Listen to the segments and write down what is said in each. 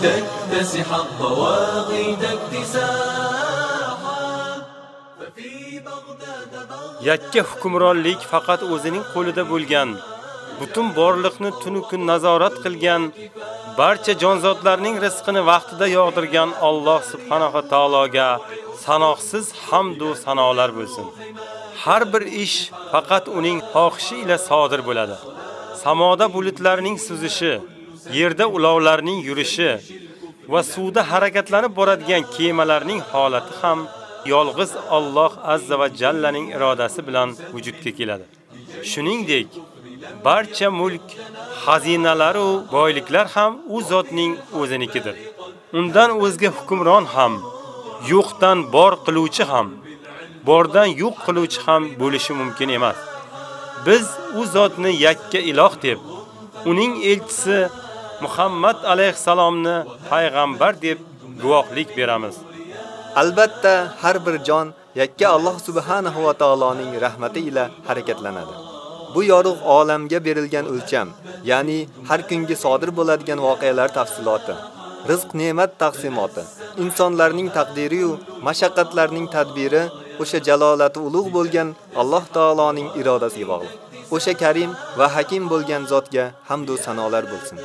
لتكتسح الضواغد اكتساحا ففي بغداد بغداد Yakka hukmronlik faqat o'zining qo'lida bo'lgan, butun borliqni tunu kun nazorat qilgan, barcha jonzotlarning rizqini vaqtida yog'dirgan Alloh subhanahu va taologa sanoqsiz hamd va sanolar bo'lsin. Har bir ish faqat uning xohishi ila sodir bo'ladi. Samoda bulutlarning suzishi, yerda ulovlarning yurishi va suvda harakatlanib boradigan kemalarning holati ham yolg'iz Alloh azza va jallaning irodasi bilan vujudga keladi. Shuningdek, barcha mulk, xazinalar va boyliklar ham u zotning o'zinikidir. Undan o'zga hukmron ham, yo'qdan bor qiluvchi ham, bordan yo'q qiluvchi ham bo'lishi mumkin emas. Biz u zotni yakka iloh deb, uning elchisi Muhammad alayhisalomni payg'ambar deb guvohlik beramiz. Albatta, har bir jon yakka Alloh subhanahu va taoloning rahmati ila harakatlanadi. Bu yorug' olamga berilgan o'lcham, ya'ni har kungi sodir bo'ladigan voqealar tafsiloti, rizq ne'mat taqsimoti, insonlarning taqdiri yu mashaqqatlarning tadbiri o'sha jalolati ulug' bo'lgan Alloh taoloning irodasiga bog'liq. O'sha Karim va Hakim bo'lgan zotga hamd va sanolar bo'lsin.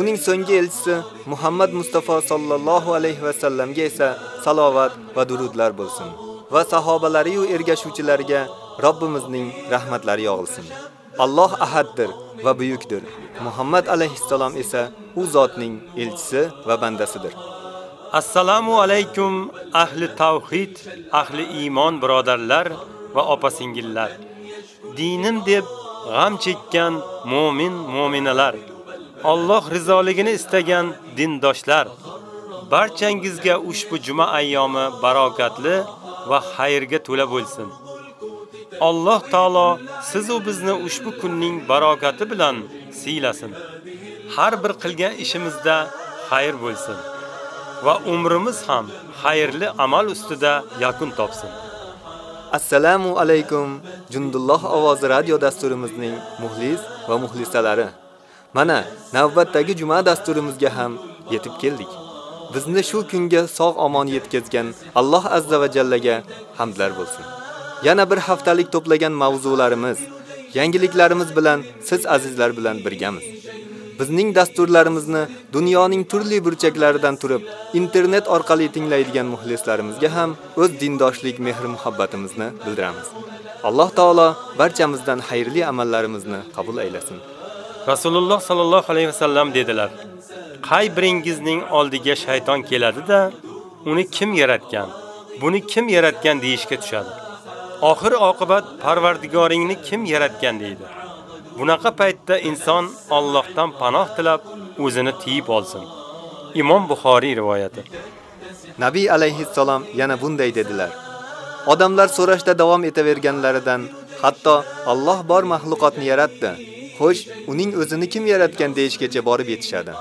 Uning so'nggi elchisi Muhammad Mustafa sallallohu alayhi va sallamga esa salovat va durudlar bo'lsin. va sahobalari yu ergashuvchilarga Robbimizning rahmatlari yog'ilsin. Alloh ahaddir va buyukdir. Muhammad alayhissalom esa u zotning elchisi va bandasidir. Assalomu alaykum ahli tavhid, ahli iymon birodarlar va opa-singillar. Dinim deb g'am chekkan mu'min mu'minalar. Alloh rizoligini istagan dindoshlar. Barchangizga ushbu juma ayyomi barokatli va xayrga to'la bo'lsin. Alloh taolo siz u bizni ushbu kunning barokati bilan siylasin. Har bir qilgan ishimizda xayr bo'lsin va umrimiz ham xayrli amal ustida yakun topsin. Assalomu alaykum Jundulloh ovozi radio dasturimizning muxlis va muxlisalari. Mana navbatdagi juma dasturimizga ham yetib keldik. Bizni shu kunga sog' omon yetkazgan Alloh azza va jallaga hamdlar bo'lsin. Yana bir haftalik to'plagan mavzularimiz, yangiliklarimiz bilan siz azizlar bilan birgamiz. Bizning dasturlarimizni dunyoning turli burchaklaridan turib, internet orqali tinglaydigan muxlislarimizga ham o'z dindoshlik mehr muhabbatimizni bildiramiz. Alloh taolo barchamizdan xayrli amallarimizni qabul aylasin. Rasululloh sallallohu alayhi vasallam dedilar: Qay biringizning oldiga shayton keladi-da, uni kim yaratgan? Buni kim yaratgan deyishga tushadi. Oxir oqibat Parvardigoringni kim yaratgan deydi. Bunaqa paytda inson Allohdan panoh tilab, o'zini tiyib olsin. Imom Buxoriy rivoyati. Nabiy alayhissalom yana bunday dedilar: Odamlar so'rashda davom etaverganlaridan, hatto Alloh bor mahluqotni yaratdi. Xo'sh, uning o'zini kim yaratgan deyishgacha borib yetishadi.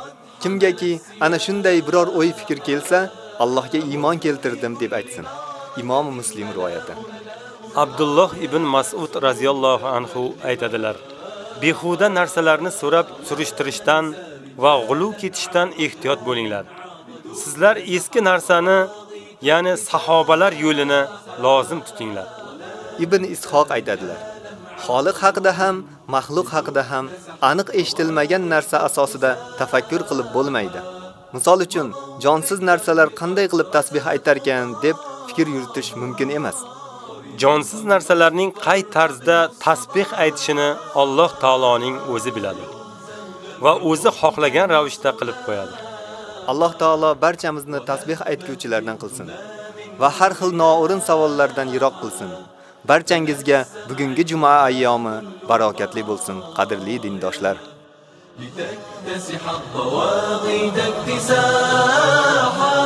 Kimgaki ana shunday biror o'y fikr kelsa, Allohga iymon keltirdim deb aytsin. Imom Muslim rivoyati. Abdulloh ibn Mas'ud radhiyallohu anhu aytadilar: Behuda narsalarni so'rab surishtirishdan va g'ulu ketishdan ehtiyot bo'linglar. Sizlar eski narsani, ya'ni sahobalar yo'lini lozim tutinglar. Ibn Ishoq aytadilar: Xoliq haqida ham, mahluq haqida ham aniq eshitilmagan narsa asosida tafakkur qilib bo'lmaydi. Misol uchun, jonsiz narsalar qanday qilib tasbih aytar ekan deb fikr yuritish mumkin emas. jonsiz narsalarning qay tarzda tasbih aytishini Alloh taoloning o'zi biladi va o'zi xohlagan ravishda qilib qo'yadi. Alloh taolo barchamizni tasbih aytguvchilardan qilsin va har xil noo'rin savollardan yiroq qilsin. Barchangizga bugungi juma ayyomi barokatli bo'lsin, qadrli dindoshlar. لتكتسح الضواغد اكتساحا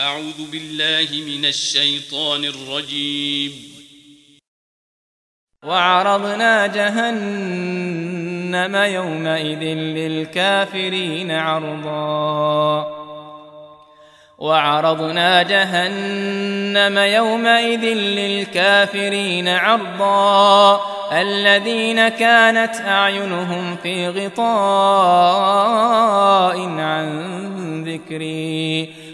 أعوذ بالله من الشيطان الرجيم. وعرضنا جهنم يومئذ للكافرين عرضا. وعرضنا جهنم يومئذ للكافرين عرضا. الذين كانت أعينهم في غطاء عن ذكري.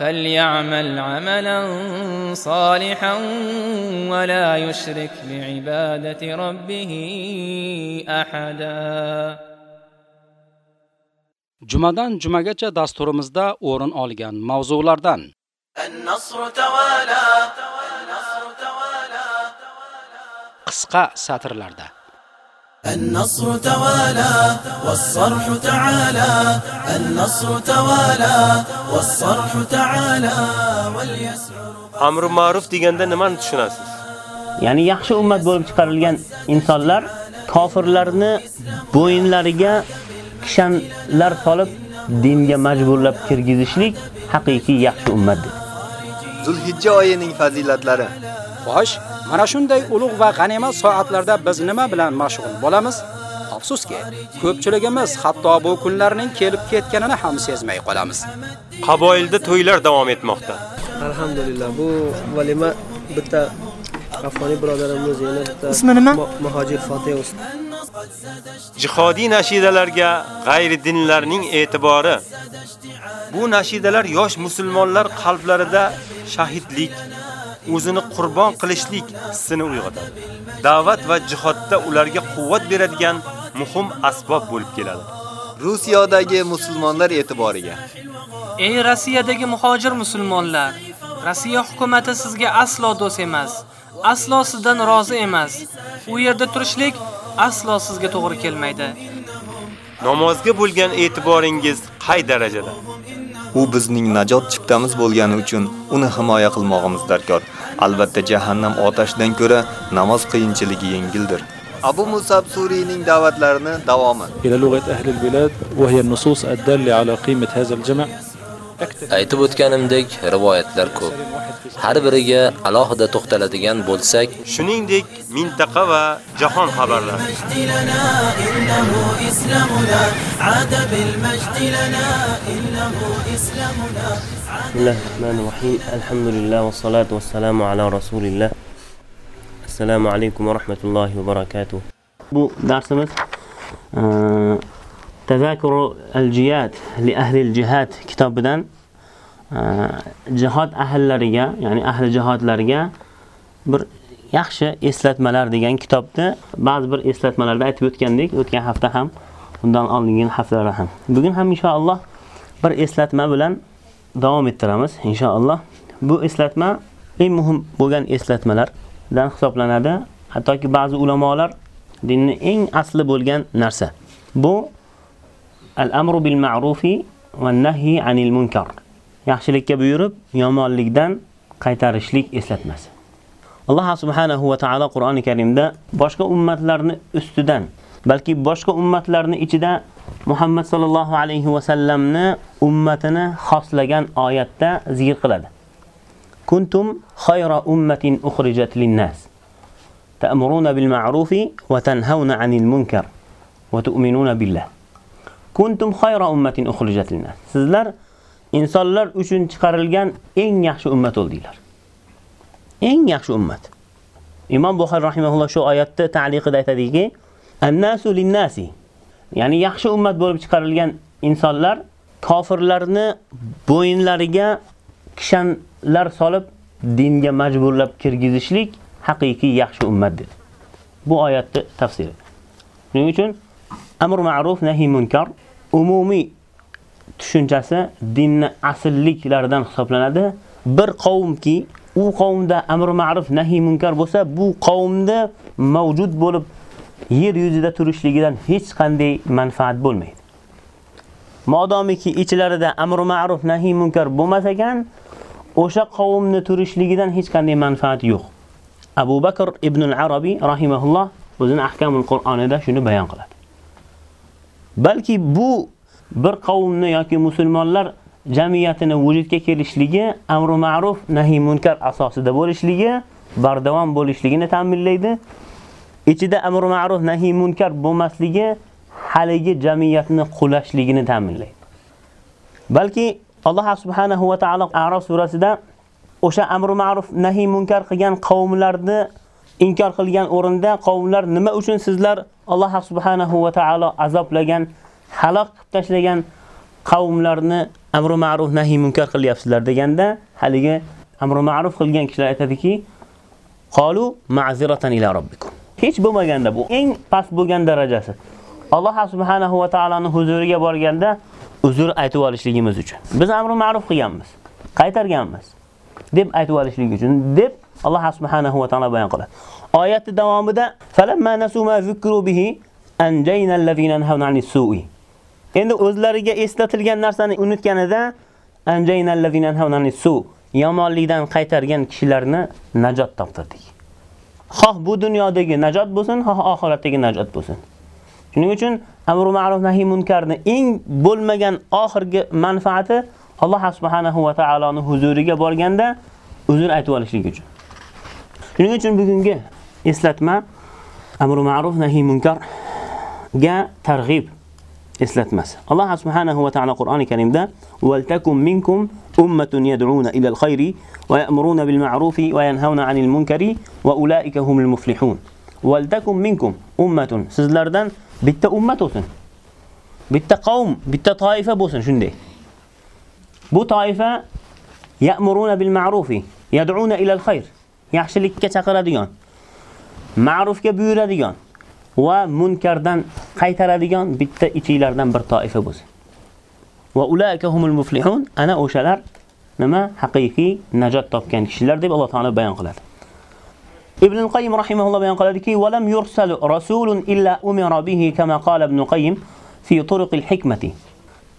فليعمل عملا صالحا ولا يشرك بعبادة ربه أحدا Jumadan jumagacha dasturimizda o'rin olgan mavzulardan النصر توالى qisqa satrlarda النصر توالى والصرح تعالى النصر توالى والصرح تعالى واليسعر Amr ma'ruf deganda nimani tushunasiz? Ya'ni yaxshi ummat bo'lib chiqarilgan insonlar kofirlarni bo'yinlariga kishanlar solib dinga majburlab kirgizishlik haqiqiy yaxshi ummatdir. Zulhijja oyining fazilatlari. Xo'sh, mana shunday ulug' va g'animat soatlarda biz nima bilan mashg'ul bo'lamiz? Afsuski, ko'pchiligimiz hatto bu kunlarning kelib ketganini ham sezmay qolamiz. Qaboilda to'ylar davom etmoqda. Alhamdulillah bu valima bitta afg'oniy birodarimiz yana bitta Ismi nima? Muhojir Fotih usta. Jihodiy nashidalarga g'ayri dinlarning e'tibori. Bu nashidalar yosh musulmonlar qalblarida shahidlik, o'zini qurbon qilishlik hissini uyg'otadi. Da'vat va jihodda ularga quvvat beradigan muhim asbob bo'lib keladi. Rusiyadagi musulmonlar e'tiboriga. Ey Rossiyadagi muhojir musulmonlar, Rossiya hukumatı sizga aslo do'st emas. Aslo sizdan rozi emas. U yerda turishlik aslo sizga to'g'ri kelmaydi. Namozga bo'lgan e'tiboringiz qay darajada? U bizning najot chiptamiz bo'lgani uchun uni himoya qilmoqimiz darkor. Albatta jahannam otashidan ko'ra namoz qiyinchiligi yengildir. Abu Musab Suriyning da'vatlarini davomi. إلى لغة أهل البلاد وهي النصوص الدالة على قيمة هذا الجمع Aytib o'tganimdek, rivoyatlar ko'p. Har biriga alohida to'xtaladigan bo'lsak, shuningdek, mintaqa va jahon xabarlari. Bismillahirrohmanirrohim. Alhamdulillah va salatu va salamu ala rasulillah. Assalomu alaykum va rahmatullohi va barakatuh. Bu darsimiz Tazakuru al-jihad li ahli al-jihad kitobidan e, jihad ahllariga, ya'ni ahli jihodlarga bir yaxshi eslatmalar degan kitobni ba'zi bir eslatmalarda aytib o'tgandik, o'tgan hafta ham, undan oldingi haftalarda ham. Bugun ham inshaalloh bir eslatma bilan davom ettiramiz inshaalloh. Bu eslatma eng muhim bo'lgan eslatmalardan hisoblanadi. Hattoki ba'zi ulamolar dinni eng asli bo'lgan narsa. Bu al amru bil ma'rufi va nahyi anil munkar. Yaxshilikka buyurib yomonlikdan qaytarishlik eslatmasi. Alloh subhanahu va taolo qur'oni karimda boshqa ummatlarni ustidan balki boshqa ummatlarni ichida muhammad sollallohu alayhi vasallamni ummatini xoslagan oyatda zikr qiladi. Kuntum xayra ummatin uxrijat linnas. Ta'muruna bil ma'rufi va tanhauna anil munkar va tu'minuna billah. Kuntum xayra ummatin ukhrijat linnas. Sizlar insonlar uchun chiqarilgan eng yaxshi ummat bo'ldinglar. Eng yaxshi ummat. Imom Buxoriy rahimahulloh shu oyatni ta'liqida aytadiki, "Annasu lin-nasi" Ya'ni yaxshi ummat bo'lib chiqarilgan insonlar kofirlarni bo'yinlariga kishanlar solib dinga majburlab kirgizishlik haqiqiy yaxshi ummat dedi. Bu oyatni tafsiri. Shuning uchun amr ma'ruf nahiy munkar umumiy tushunchasi dinni asilliklardan hisoblanadi. Bir qavmki, u qavmda amr ma'ruf nahiy munkar bo'lsa, bu qavmda mavjud bo'lib yer yuzida turishligidan hech qanday manfaat bo'lmaydi. modomiki ichlarida amr ma'ruf nahiy munkar bo'lmas ekan, o'sha qavmni turishligidan hech qanday manfaat yo'q. Abu Bakr ibn al-Arabi rahimahulloh o'zining ahkamul Qur'onida shuni bayon qiladi. Balki bu bir qavmni yoki musulmonlar jamiyatini vujudga kelishligi amr ma'ruf nahiy munkar asosida bo'lishligi, bardavom bo'lishligini ta'minlaydi. Ichida amr ma'ruf nahiy munkar bo'lmasligi haligi jamiyatni qulashligini ta'minlaydi. Balki Alloh subhanahu va taolo A'rof surasida o'sha amr ma'ruf nahiy munkar qilgan qavmlarni inkor qilgan o'rinda qavmlar nima uchun sizlar Alloh subhanahu va taolo azoblagan, halok qilib tashlagan qavmlarni amr ma'ruf nahiy munkar qilyapsizlar deganda haligi amr ma'ruf qilgan kishilar aytadiki, qalu ma'ziratan ila robbikum. Hech bo'lmaganda bu eng past bo'lgan darajasi. Alloh subhanahu va taoloning huzuriga borganda uzr aytib olishligimiz uchun. Biz amr ma'ruf qilganmiz, qaytarganmiz deb aytib olishlik uchun deb Alloh subhanahu va taolo bayon qiladi. Oyatni davomida falamma nasu ma zikru bihi anjayna allazina nahawna anis su'i. Endi o'zlariga eslatilgan narsani unutganida anjayna allazina nahawna anis su' yomonlikdan qaytargan kishilarni najot toptirdik. Xoh bu dunyodagi najot bo'lsin, xoh oxiratdagi najot bo'lsin. Shuning uchun amru ma'ruf nahi munkarni eng bo'lmagan oxirgi manfaati Alloh subhanahu va taoloning huzuriga borganda uzr aytib olishlik uchun. Shuning uchun bugungi eslatma amr ma'ruf nahiy munkar ga targ'ib eslatmasi. Alloh subhanahu va taolo Qur'oni Karimda "Waltakum minkum ummatun yad'una ila al-khayri wa ya'muruna bil ma'rufi wa yanhauna 'anil munkari wa ulaika humul muflihun." Waltakum minkum ummatun sizlardan bitta ummat bo'lsin. Bitta qavm, bitta toifa bo'lsin shunday. Bu toifa ya'muruna bil ma'rufi, yad'una ila al-khayr. Yaxshilikka chaqiradigan, ma'rufga buyuradigan va munkardan qaytaradigan bitta ichinglardan bir toifa bo'lsin. Va ulaika humul muflihun. Ana o'shalar nima haqiqiy najot topgan kishilar deb Alloh taolo bayon qiladi. Ibn al-Qayyim rahimahulloh bayon qiladiki, "Va lam yursal rasulun illa umira bihi kama qala Ibn Qayyim fi turuq al-hikmati."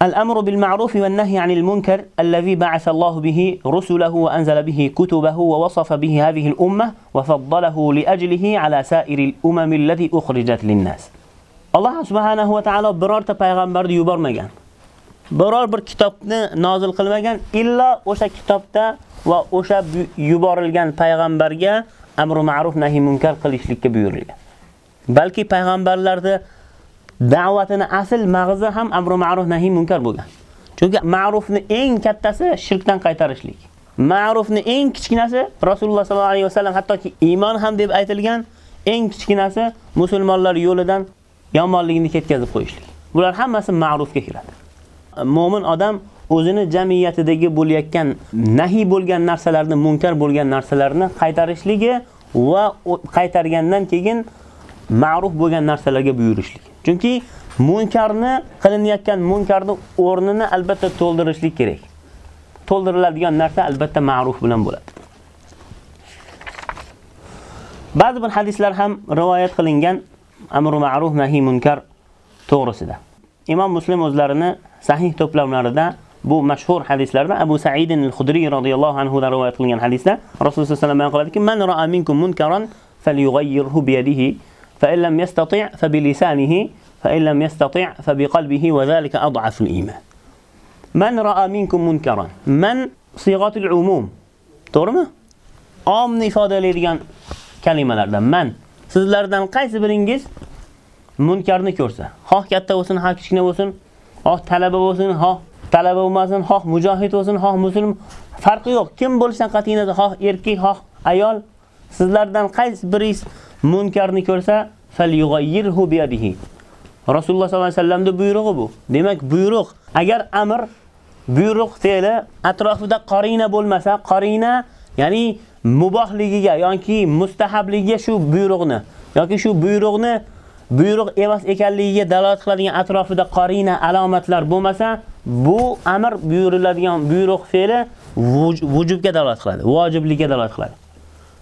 الأمر بالمعروف والنهي عن المنكر الذي بعث الله به رسله وأنزل به كتبه ووصف به هذه الأمة وفضله لأجله على سائر الأمم الذي أخرجت للناس. الله سبحانه وتعالى برار تبايغمبر ديوبر مجان برار بر كتابنا نازل قل مجان إلا وشا كتابتا وشا يوبر لجان بايغمبر جا أمر معروف نهي منكر قلش لك بيور لجان بلكي بايغمبر لرده da'vatini asl mag'zi ham amr ma'ruf nahiy munkar bo'lgan. Chunki ma'rufni eng kattasi shirkdan qaytarishlik. Ma'rufni eng kichkinasi Rasululloh sollallohu alayhi vasallam hattoki iymon ham deb aytilgan, eng kichkinasi musulmonlar yo'lidan yomonligini ketkazib qo'yishlik. Bular hammasi ma'rufga kiradi. Mo'min odam o'zini jamiyatidagi bo'layotgan nahiy bo'lgan narsalarni, munkar bo'lgan narsalarni qaytarishligi va qaytargandan keyin ma'ruf bo'lgan narsalarga buyurishlik. Chunki munkarni qilinayotgan munkarni o'rnini albatta to'ldirishlik kerak. To'ldiriladigan narsa albatta ma'ruf bilan bo'ladi. Ba'zi bir hadislar ham rivoyat qilingan amru ma'ruf nahi munkar to'g'risida. Imom Muslim o'zlarini sahih to'plamlarida bu mashhur hadislarda Abu Sa'id al-Khudri radhiyallohu anhu da rivoyat qilingan hadisda Rasululloh sollallohu alayhi vasallam aytadiki: "Man ra'a minkum munkaran falyughayyirhu bi yadihi فإن لم يستطع فبلسانه فإن لم يستطع فبقلبه وذلك أضعف الإيمان. من رأى منكم منكرا؟ من صيغة العموم؟ ترمى أم نفاد لديان كلمة لردن من؟ سيد لردن قيس برنجز منكر نكرسة ها كتا وسن ها كشكنا وسن ها تلب وسن ها تلب وماسن ها مجاهد وسن ها مسلم. فرق يوك كم بلشن قتينة؟ ها إركي ها أيال؟ سيد لردن قيس برنجز munkarni ko'rsa falyughayyirhu biyadihi. Rasululloh sollallohu alayhi vasallamning buyrug'i bu. Demak, buyruq agar amr buyruq fe'li atrofida qorina bo'lmasa, qorina ya'ni mubohligiga yoki mustahabligiga shu buyruqni yoki shu buyruqni buyruq emas ekanligiga dalolat qiladigan atrofida qorina alomatlar bo'lmasa, bu amr buyuriladigan buyruq fe'li vujubga dalolat qiladi, vojibligiga dalolat qiladi.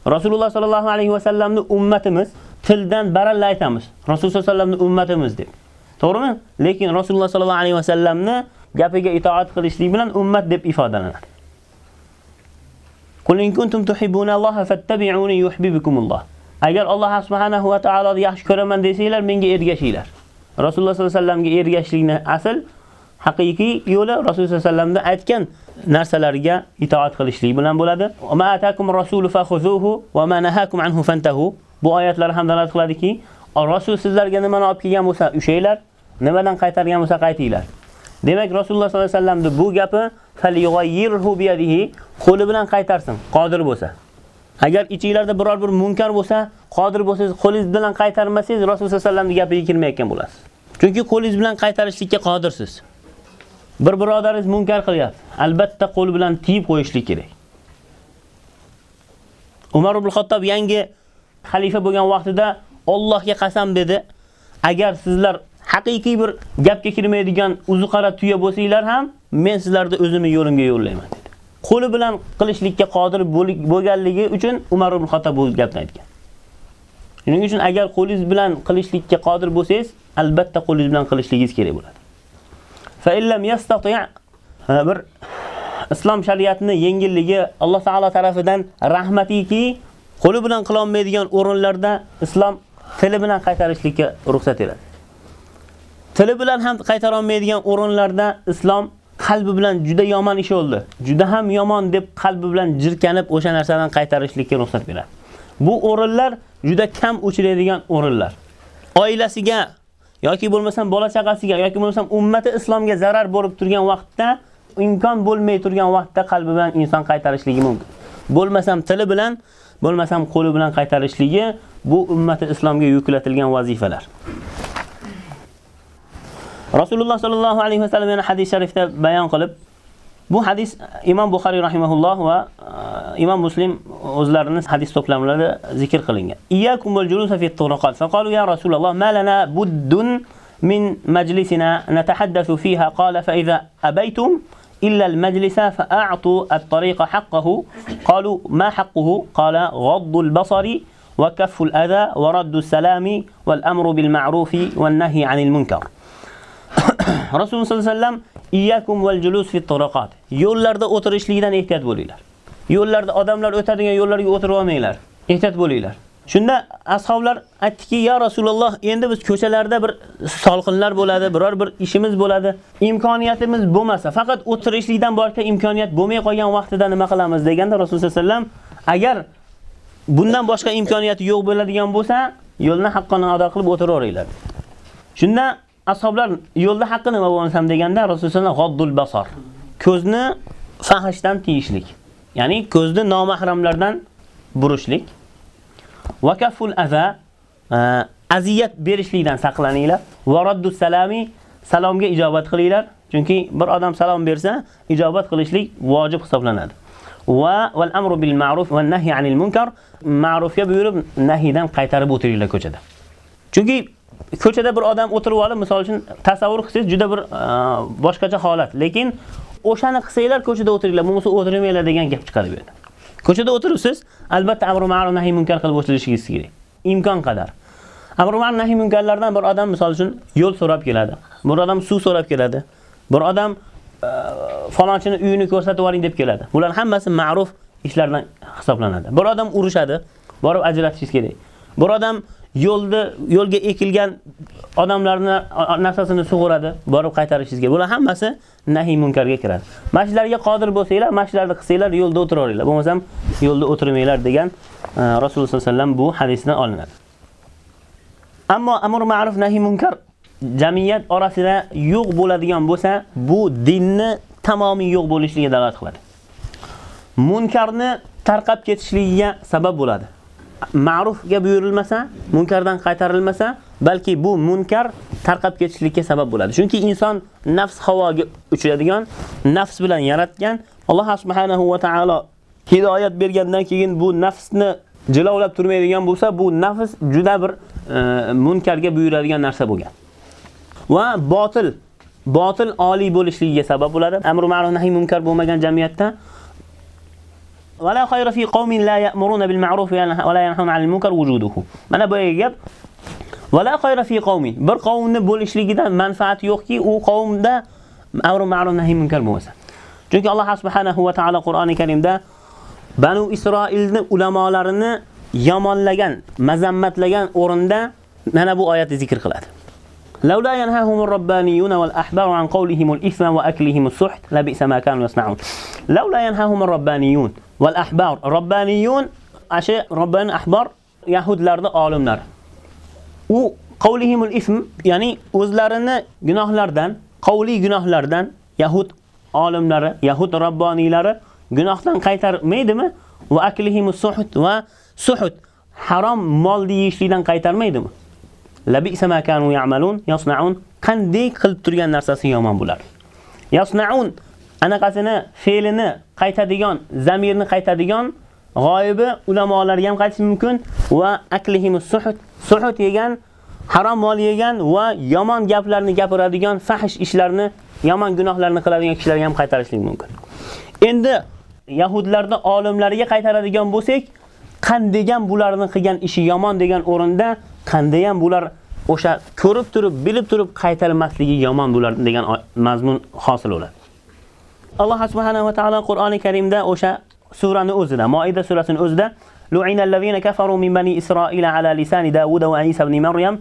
Rasululloh sallallohu alayhi va sallamni ummatimiz tildan baralla aytamiz. Rasululloh sallallohu alayhi vasallamning ummatimiz deb. To'g'rimi? Lekin Rasululloh sallallohu alayhi va sallamni gapiga itoat qilishlik bilan ummat deb ifodalanadi. Qul in kuntum tuhibbunalloha fattabi'uni yuhibbukumulloh. Agar Alloh subhanahu va taoloni yaxshi ko'raman desanglar, menga ergashinglar. Rasululloh sallallohu alayhi vasallamga ergashishlikni asl haqiqiy yo'li Rasululloh sollallohu alayhi vasallamdan aytgan narsalarga itoat qilishlik bilan bo'ladi. Ma atakum rasulu fakhuzuhu va ma nahakum anhu fantahu. Bu oyatlar ham dalolat qiladiki, Rasul sizlarga nimani olib kelgan bo'lsa, ushaylar, nimadan qaytargan bo'lsa, qaytinglar. Demak, Rasululloh sollallohu alayhi vasallamning bu gapi falyughayyirhu biyadihi, qo'li bilan qaytarsin, qodir bo'lsa. Agar ichingizlarda biror bir munkar bo'lsa, qodir bo'lsangiz, qo'lingiz bilan qaytarmasangiz, Rasululloh sollallohu alayhi vasallamning gapiga kirmayotgan bo'lasiz. Chunki qo'lingiz bilan qaytarishlikka qodirsiz. Bir birodaringiz munkar qilyapti. Albatta qo'l bilan tiyib qo'yishlik kerak. Umar ibn Xattob yangi xalifa bo'lgan vaqtida Allohga qasam dedi, agar sizlar haqiqiy bir gapga kirmaydigan uzuqara tuya bo'lsanglar ham, men sizlarni o'zimning yo'limga yo'llayman dedi. Qo'li bilan qilishlikka qodir bo'lganligi uchun Umar ibn Xattob bu gapni aytgan. Shuning uchun agar qo'lingiz bilan qilishlikka qodir bo'lsangiz, albatta qo'lingiz bilan qilishligingiz kerak bo'ladi. Fa illam yastati' bir islom shariatining yengilligi Alloh taolo tarafidan rahmatiki, qo'li bilan qila olmaydigan o'rinlarda islom tili bilan qaytarishlikka ruxsat beradi. Tili bilan ham qaytara olmaydigan o'rinlarda islom qalbi bilan juda yomon ish oldi. Juda ham yomon deb qalbi bilan jirkanib o'sha narsadan qaytarishlikka ruxsat beradi. Bu o'rinlar juda kam uchraydigan o'rinlar. Oilasiga yoki bo'lmasam bola chaqasiga yoki bo'lmasam ummati islomga zarar bo'lib turgan vaqtda imkon bo'lmay turgan vaqtda qalbi bilan inson qaytarishligi mumkin. Bo'lmasam tili bilan, bo'lmasam qo'li bilan qaytarishligi bu ummati islomga yuklatilgan vazifalar. Rasululloh sallallohu alayhi vasallam yana hadis sharifda bayon qilib, bu hadis Imom Buxoriy rahimahulloh va Imom Muslim o'zlarining hadis to'plamlarida zikr qilingan. Iyyakum wal julusa fi at-turqat. Faqalu ya Rasululloh, ma lana buddun min majlisina natahaddathu fiha qala fa idha abaytum إلا المجلس فأعطوا الطريق حقه قالوا ما حقه قال غض البصر وكف الأذى ورد السلام والأمر بالمعروف والنهي عن المنكر Rasululloh sollallohu alayhi vasallam iyyakum val julus fi turaqat. Yo'llarda o'tirishlikdan ehtiyot bo'linglar. Yo'llarda odamlar o'tadigan yo'llarga o'tirib olmanglar. Ehtiyot bo'linglar. Shunda ashablar aytdiki, "Ya Rasululloh, endi biz ko'chalarda bir solqinlar bo'ladi, biror bir ishimiz bo'ladi. Imkoniyatimiz bo'lmasa, faqat o'tirishlikdan boshqa imkoniyat bo'lmay qolgan vaqtida nima qilamiz?" deganda Rasululloh sollallohu alayhi vasallam, "Agar bundan boshqa imkoniyati yo'q bo'ladigan bo'lsa, yo'lni haqqini ado qilib o'tiraveringlar." Shunda ashoblar yo'lda haqqi nima bo'lsam deganda Rasululloh g'oddul basar. Ko'zni fahishdan tiyishlik. Ya'ni ko'zni nomahramlardan burishlik. Va kaful aza e, aziyat berishlikdan saqlaninglar. Va raddus salami salomga ijobat qilinglar. Chunki bir odam salom bersa, ijobat qilishlik vojib hisoblanadi. Va val amru bil ma'ruf va nahy anil munkar ma'rufga buyurib nahiydan qaytarib o'tiringlar ko'chada. Chunki ko'chada bir odam o'tirib olib, misol uchun tasavvur qilsangiz juda bir e, boshqacha holat, lekin o'shani qilsanglar ko'chada o'tiringlar, bo'lmasa o'tirmanglar degan gap chiqadi bu. Ko'chada o'tiribsiz, albatta amr ma'ruf nahiy munkar qilib o'tirishingiz kerak. Imkon qadar. Amr ma'ruf nahiy munkarlardan bir odam misol uchun yo'l so'rab keladi. Bir odam suv so'rab keladi. Bir odam e, falonchini uyini ko'rsatib oling deb keladi. Bular hammasi ma'ruf ishlardan hisoblanadi. Bir odam urushadi, borib ajratishingiz kerak. Bir odam yo'lni yo'lga ekilgan odamlarni narsasini sug'uradi, borib qaytarishingizga. Bular hammasi nahiy munkarga kiradi. Mashlarga qodir bo'lsanglar, mashlarni qilsanglar, yo'lda o'tiraveringlar. Bo'lmasam yo'lda o'tirmanglar degan e, Rasululloh sollallohu alayhi vasallam bu hadisdan olinadi. Ammo amr ma'ruf nahiy munkar jamiyat orasida yo'q bo'ladigan bo'lsa, bu dinni tamomiy yo'q bo'lishligiga dalolat qiladi. Munkarni tarqab ketishligiga sabab bo'ladi. Ma'rufga buyurilmasa, munkardan qaytarilmasa, balki bu munkar tarqab ketishlikka sabab bo'ladi. Chunki inson nafs havoga uchadigan, nafs bilan yaratgan Alloh subhanahu va taolo hidoyat bergandan keyin bu nafsni jilovlab turmaydigan bo'lsa, bu nafs juda bir e, munkarga buyuradigan narsa bo'lgan. Va botil, botil oliy bo'lishligiga sabab bo'ladi. Amr ma'ruf nahiy munkar bo'lmagan jamiyatda ولا خير في قوم لا يأمرون بالمعروف ولا ينهون عن المنكر وجوده mana bu gap ولا خير في قوم bir qavmni bo'lishligidan manfaat yo'qki u qavmda amru ma'ruf nahiy munkar bo'lmasa. Chunki Alloh subhanahu va taolo Qur'oni Karimda Banu Isroilni ulamolarini yomonlagan, mazammatlagan o'rinda mana bu oyatni zikr qiladi. لولا ينهاهم الربانيون والأحبار عن قولهم الإثم وأكلهم السحت لبئس ما كانوا يصنعون لولا ينهاهم الربانيون والأحبار الربانيون أشياء ربان أحبار يهود لرد عالمlar u qavlihimul ism ya'ni o'zlarini gunohlardan, qavli gunohlardan yahud olimlari, yahud robboniylari gunohdan qaytarmaydimi? Va aklihimus suhut va suhut harom mol yeyishlikdan qaytarmaydimi? Labisa ma kanu ya'malun yasnaun qanday qilib turgan narsasi yomon bular. Yasnaun anaqasini fe'lini qaytadigan, zamirni qaytadigan g'oyibi ulamolarga ham qaytishi mumkin va aklihimus suhut suhut yegan harom mol yegan va yomon gaplarni gapiradigan, fahish ishlarni, yomon gunohlarni qiladigan kishilarga ham qaytarishlik mumkin. Endi yahudlarning olimlariga qaytaradigan bo'lsak, qandegan bularni qilgan ishi yomon degan o'rinda qandayan bular o'sha ko'rib turib, bilib turib qaytarilmasligi yomon bular degan mazmun hosil bo'ladi. Alloh subhanahu va taolo Qur'oni Karimda o'sha surani o'zida, Moida surasining o'zida لعن الذين كفروا من بني إسرائيل على لسان داود وعيسى بن مريم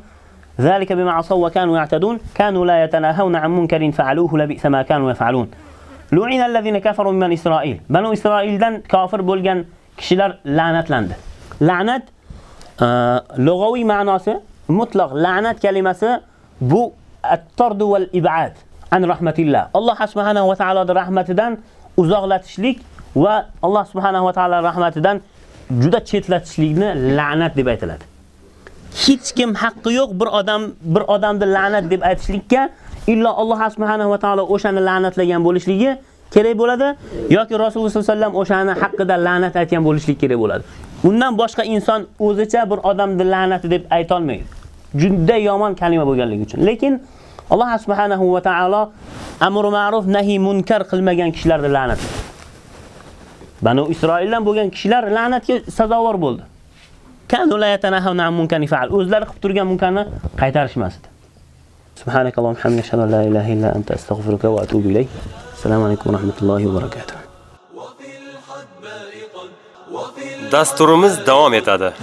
ذلك بما عصوا وكانوا يعتدون كانوا لا يتناهون عن منكر فعلوه لبئس ما كانوا يفعلون لعن الذين كفروا من بني إسرائيل بنو إسرائيلdan kofir bo'lgan kishilar la'natlandi. La'nat lug'aviy ma'nosi mutlaq la'nat kalimasi bu at-tard wal ib'ad an rahmatillah. Alloh subhanahu va taoloning rahmatidan uzoqlatishlik va Alloh subhanahu va taolo rahmatidan juda chetlatishlikni la'nat deb aytiladi. Hech kim haqqi yo'q bir odam bir odamni la'nat deb aytishlikka illo Alloh subhanahu va taolo o'shani la'natlagan bo'lishligi kerak bo'ladi yoki Rasululloh sollallohu alayhi vasallam o'shani haqqida la'nat aytgan bo'lishlik kerak bo'ladi. Undan boshqa inson o'zicha bir odamni la'nati deb ayta olmaydi. Juda yomon kalima bo'lganligi uchun. Lekin Alloh subhanahu va taolo amr ma'ruf nahi munkar qilmagan kishilarni la'nat. Banu Isroildan bo'lgan kishilar la'natga sazovor bo'ldi. Kanu la yatanahawna an munkarin fa'al. O'zlari qilib turgan munkarni qaytarishmasdi. Subhanakallohumma hamdaka la ilaha illa anta astaghfiruka va atubu ilayk. Assalomu alaykum va rahmatullohi va barakatuh. Dasturimiz davom etadi.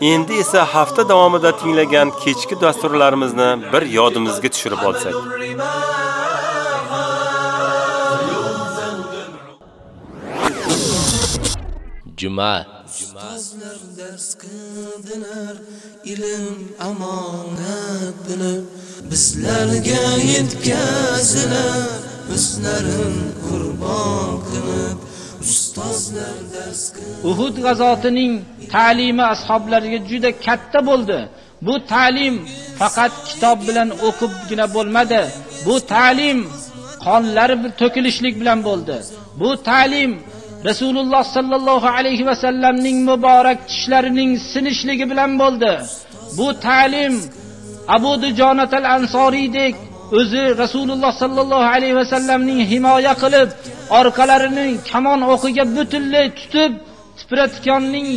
Endi esa hafta davomida tinglagan kechki dasturlarimizni bir yodimizga tushirib olsak. Juma Ustozlar dars qildilar, ilm amonat bilib, bizlarga yetkazilar, o'zlarin qurbon qilib, Uhud g'azotining ta'limi ashablariga juda katta bo'ldi. Bu ta'lim faqat kitob bilan o'qibgina bo'lmadi. Bu ta'lim qonlari to'kilishlik bilan bo'ldi. Bu ta'lim Rasululloh sallallohu alayhi va sallamning muborak tishlarining sinishligi bilan bo'ldi. Bu ta'lim Abu Dujonat al-Ansoriydek o'zi Rasululloh sallallohu alayhi va sallamning himoya qilib, orqalarining kamon o'qiga butunlay tutib, tipratkonning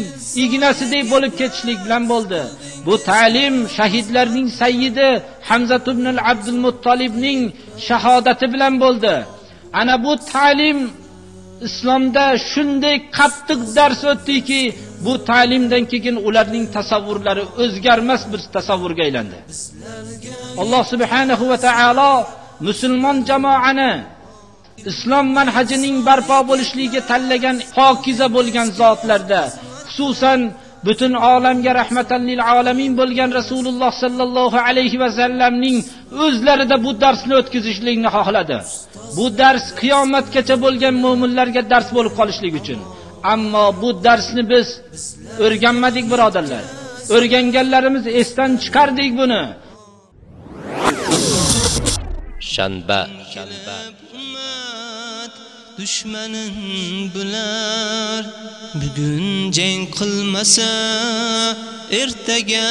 ignasidek bo'lib ketishlik bilan bo'ldi. Bu ta'lim shahidlarning sayyidi Hamza ibn abdul Muttolibning shahodati bilan bo'ldi. Ana bu ta'lim islomda shunday qattiq dars o'tdiki, bu ta'limdan keyin ularning tasavvurlari o'zgarmas bir tasavvurga aylandi. Alloh subhanahu va taolo musulmon jamoani islom manhajining barpo bo'lishligiga tanlagan pokiza bo'lgan zotlarda, xususan butun olamga rahmatan lil alamin bo'lgan Rasululloh sallallohu alayhi va sallamning o'zlarida bu darsni o'tkazishlikni xohladi. Bu dars qiyomatgacha bo'lgan mo'minlarga dars bo'lib qolishligi uchun. Ammo bu darsni biz o'rganmadik birodarlar. O'rganganlarimiz esdan chiqardik buni. Shanba dushmanin bular bugun jang qilmasa ertaga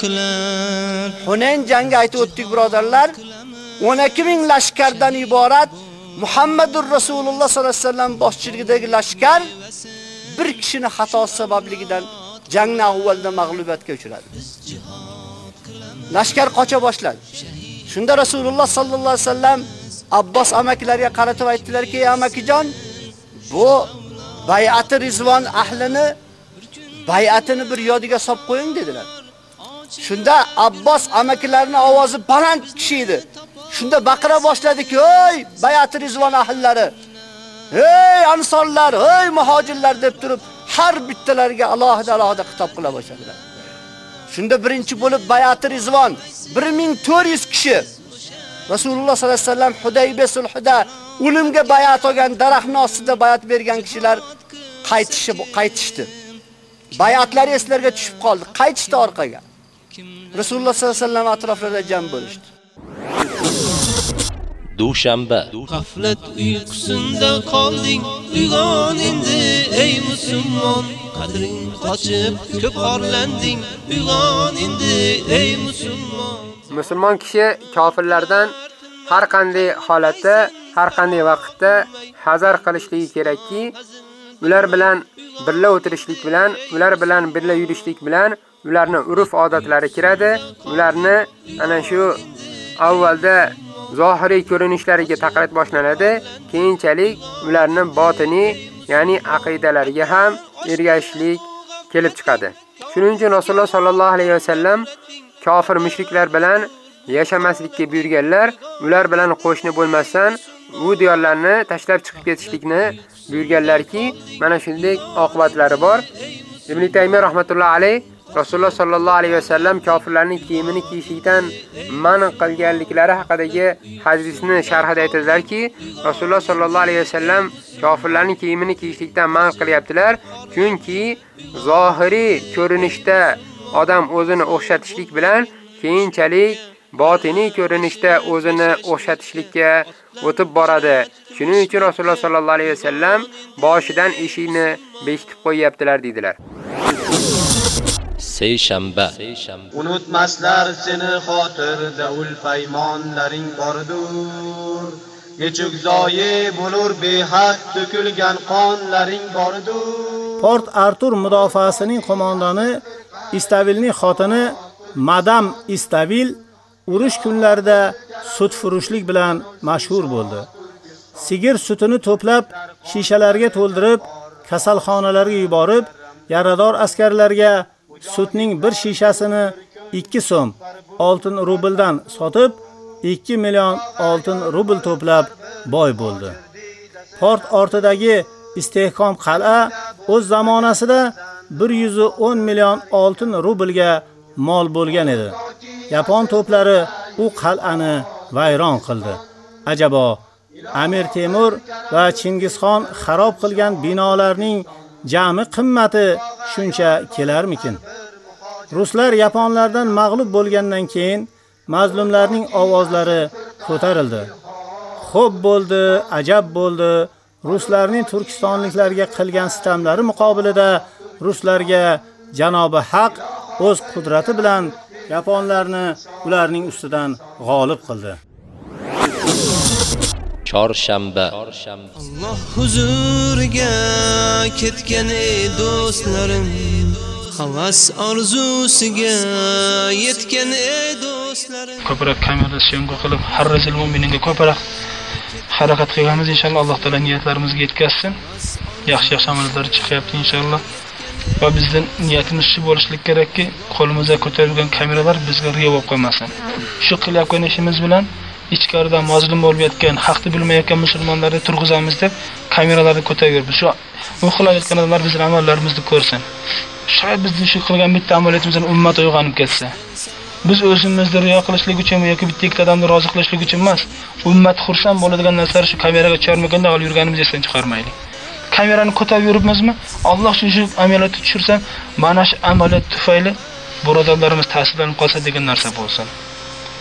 qilar Hunayn jangi aytib o'tdik birodarlar 12 ming lashkardan iborat Muhammadur Rasululloh sollallohu alayhi vasallam boshchiligidagi lashkar bir kishini xatosi sababligidan jangni avvalda mag'lubiyatga uchradi. Lashkar qocha boshladi. Shunda Rasululloh sollallohu alayhi vasallam Abbos amakilariga qaratib aytdilarki, "Ey amakijon, bu bay'ati rizvon ahlini bay'atini bir yodiga solib qo'ying" dedilar. Shunda Abbos amakilarning ovozi baland kishi edi. Shunda baqira boshladi-ki, "Ey bay'ati rizvon ahllari! Ey ansorlar, ey muhojirlar" deb turib, har bittalariga alohida-alohida xitob qila boshladilar. Shunda birinchi bo'lib bay'ati rizvon 1400 kishi Rasululloh sollallohu alayhi vasallam Hudaybiya sulhida o'limga bay'at olgan daraxtning ostida bay'at bergan kishilar qaytishi qaytishdi. Bay'atlari eslarga tushib qoldi. Qaytishdi orqaga. Rasululloh sollallohu alayhi vasallam atroflarida jam bo'lishdi. dushanba G'aflat uyqusinda qolding, uyg'on endi ey musulmon. Qadring qochib, ko'p orlanding, uyg'on endi ey musulmon. Musulmon kishi kofirlardan har qanday holatda, har qanday vaqtda hazar qilishligi kerakki, ular bilan birga o'tirishlik bilan, ular bilan birga yurishlik bilan ularni urf odatlari kiradi. Ularni ana shu avvalda zohiriy ko'rinishlariga taqlid boshlanadi, keyinchalik ularning botiniy, ya'ni aqidalariga ham ergashishlik kelib chiqadi. Shuning uchun Rasululloh sallallohu alayhi vasallam kofir mushriklar bilan yashamaslikka buyurganlar, ular bilan qo'shni bo'lmasdan u diyorlarni tashlab chiqib ketishlikni buyurganlarki, mana shunday oqibatlari bor. Ibn Taymiy rahmatullohi alayh Rasululloh sallallohu alayhi vasallam kofirlarning kiyimini kiyishlikdan man qilganliklari haqidagi hadisni sharhida aytadilarki, Rasululloh sallallohu alayhi vasallam kofirlarning kiyimini kiyishlikdan man qilyaptilar, chunki zohiriy ko'rinishda odam o'zini o'xshatishlik bilan keyinchalik botiniy ko'rinishda o'zini o'xshatishlikka o'tib boradi. Shuning uchun Rasululloh sallallohu alayhi vasallam boshidan eshikni bekitib qo'yyaptilar dedilar. Seyshanba. Unutmaslar seni xotirda ul paymonlaring bordur. Nechuk zoyi bo'lur behad to'kilgan qonlaring bordur. Port Artur mudofaasining qo'mondoni Istavilning xotini Madam Istavil urush kunlarida sut furushlik bilan mashhur bo'ldi. Sigir sutini to'plab shishalarga to'ldirib, kasalxonalarga yuborib, yarador askarlarga sutning bir shishasini 2 so'm oltin rubldan sotib, 2 million oltin rubl to'plab boy bo'ldi. Port ortidagi istehkom qal'a o'z zamonasida 110 million oltin rublga mol bo'lgan edi. Yapon to'plari u qal'ani vayron qildi. Ajabo Amir Temur va Chingizxon xarob qilgan binolarning jami qimmati shuncha kelarmikin? Ruslar yaponlardan mag'lub bo'lgandan keyin mazlumlarning ovozlari ko'tarildi. Xo'p bo'ldi, ajab bo'ldi. Ruslarning turkistonliklarga qilgan sitamlari muqobilida ruslarga janobi Haq o'z qudrati bilan yaponlarni ularning ustidan g'olib qildi. Chorshanba. Alloh huzuriga ketgan ey do'stlarim, havas orzusiga yetgan ey do'stlarim. Ko'proq kamera syomka qilib, har rizil ko'proq harakat qilganmiz inshaalloh Alloh taolo niyatlarimizga yetkazsin. Yaxshi-yaxshi amallar chiqyapti inshaalloh. Va bizning niyatimiz shu bo'lishlik kerakki, qo'limizga ko'tarilgan kameralar bizga riyo bo'lib qolmasin. Shu qilayotgan ishimiz bilan ichkarida mazlum bo'lib yotgan, haqni bilmayotgan musulmonlarni turg'izamiz deb kameralarni ko'taraverib shu u qilayotgan odamlar bizning amallarimizni ko'rsin. Shoyat bizni shu qilgan bitta amaliyatimizdan ummat uyg'onib ketsa. Biz o'zimizni riyo qilishlik uchun yoki bitta ikkita odamni rozi qilishlik uchun emas, ummat xursand bo'ladigan narsalar shu kameraga tushirmaganda olib yurganimiz esdan chiqarmaylik. Kamerani ko'tarib yuribmizmi? Alloh shu shu amaliyotni tushirsa, mana shu amaliyot tufayli birodarlarimiz ta'sirlanib qolsa degan narsa bo'lsin.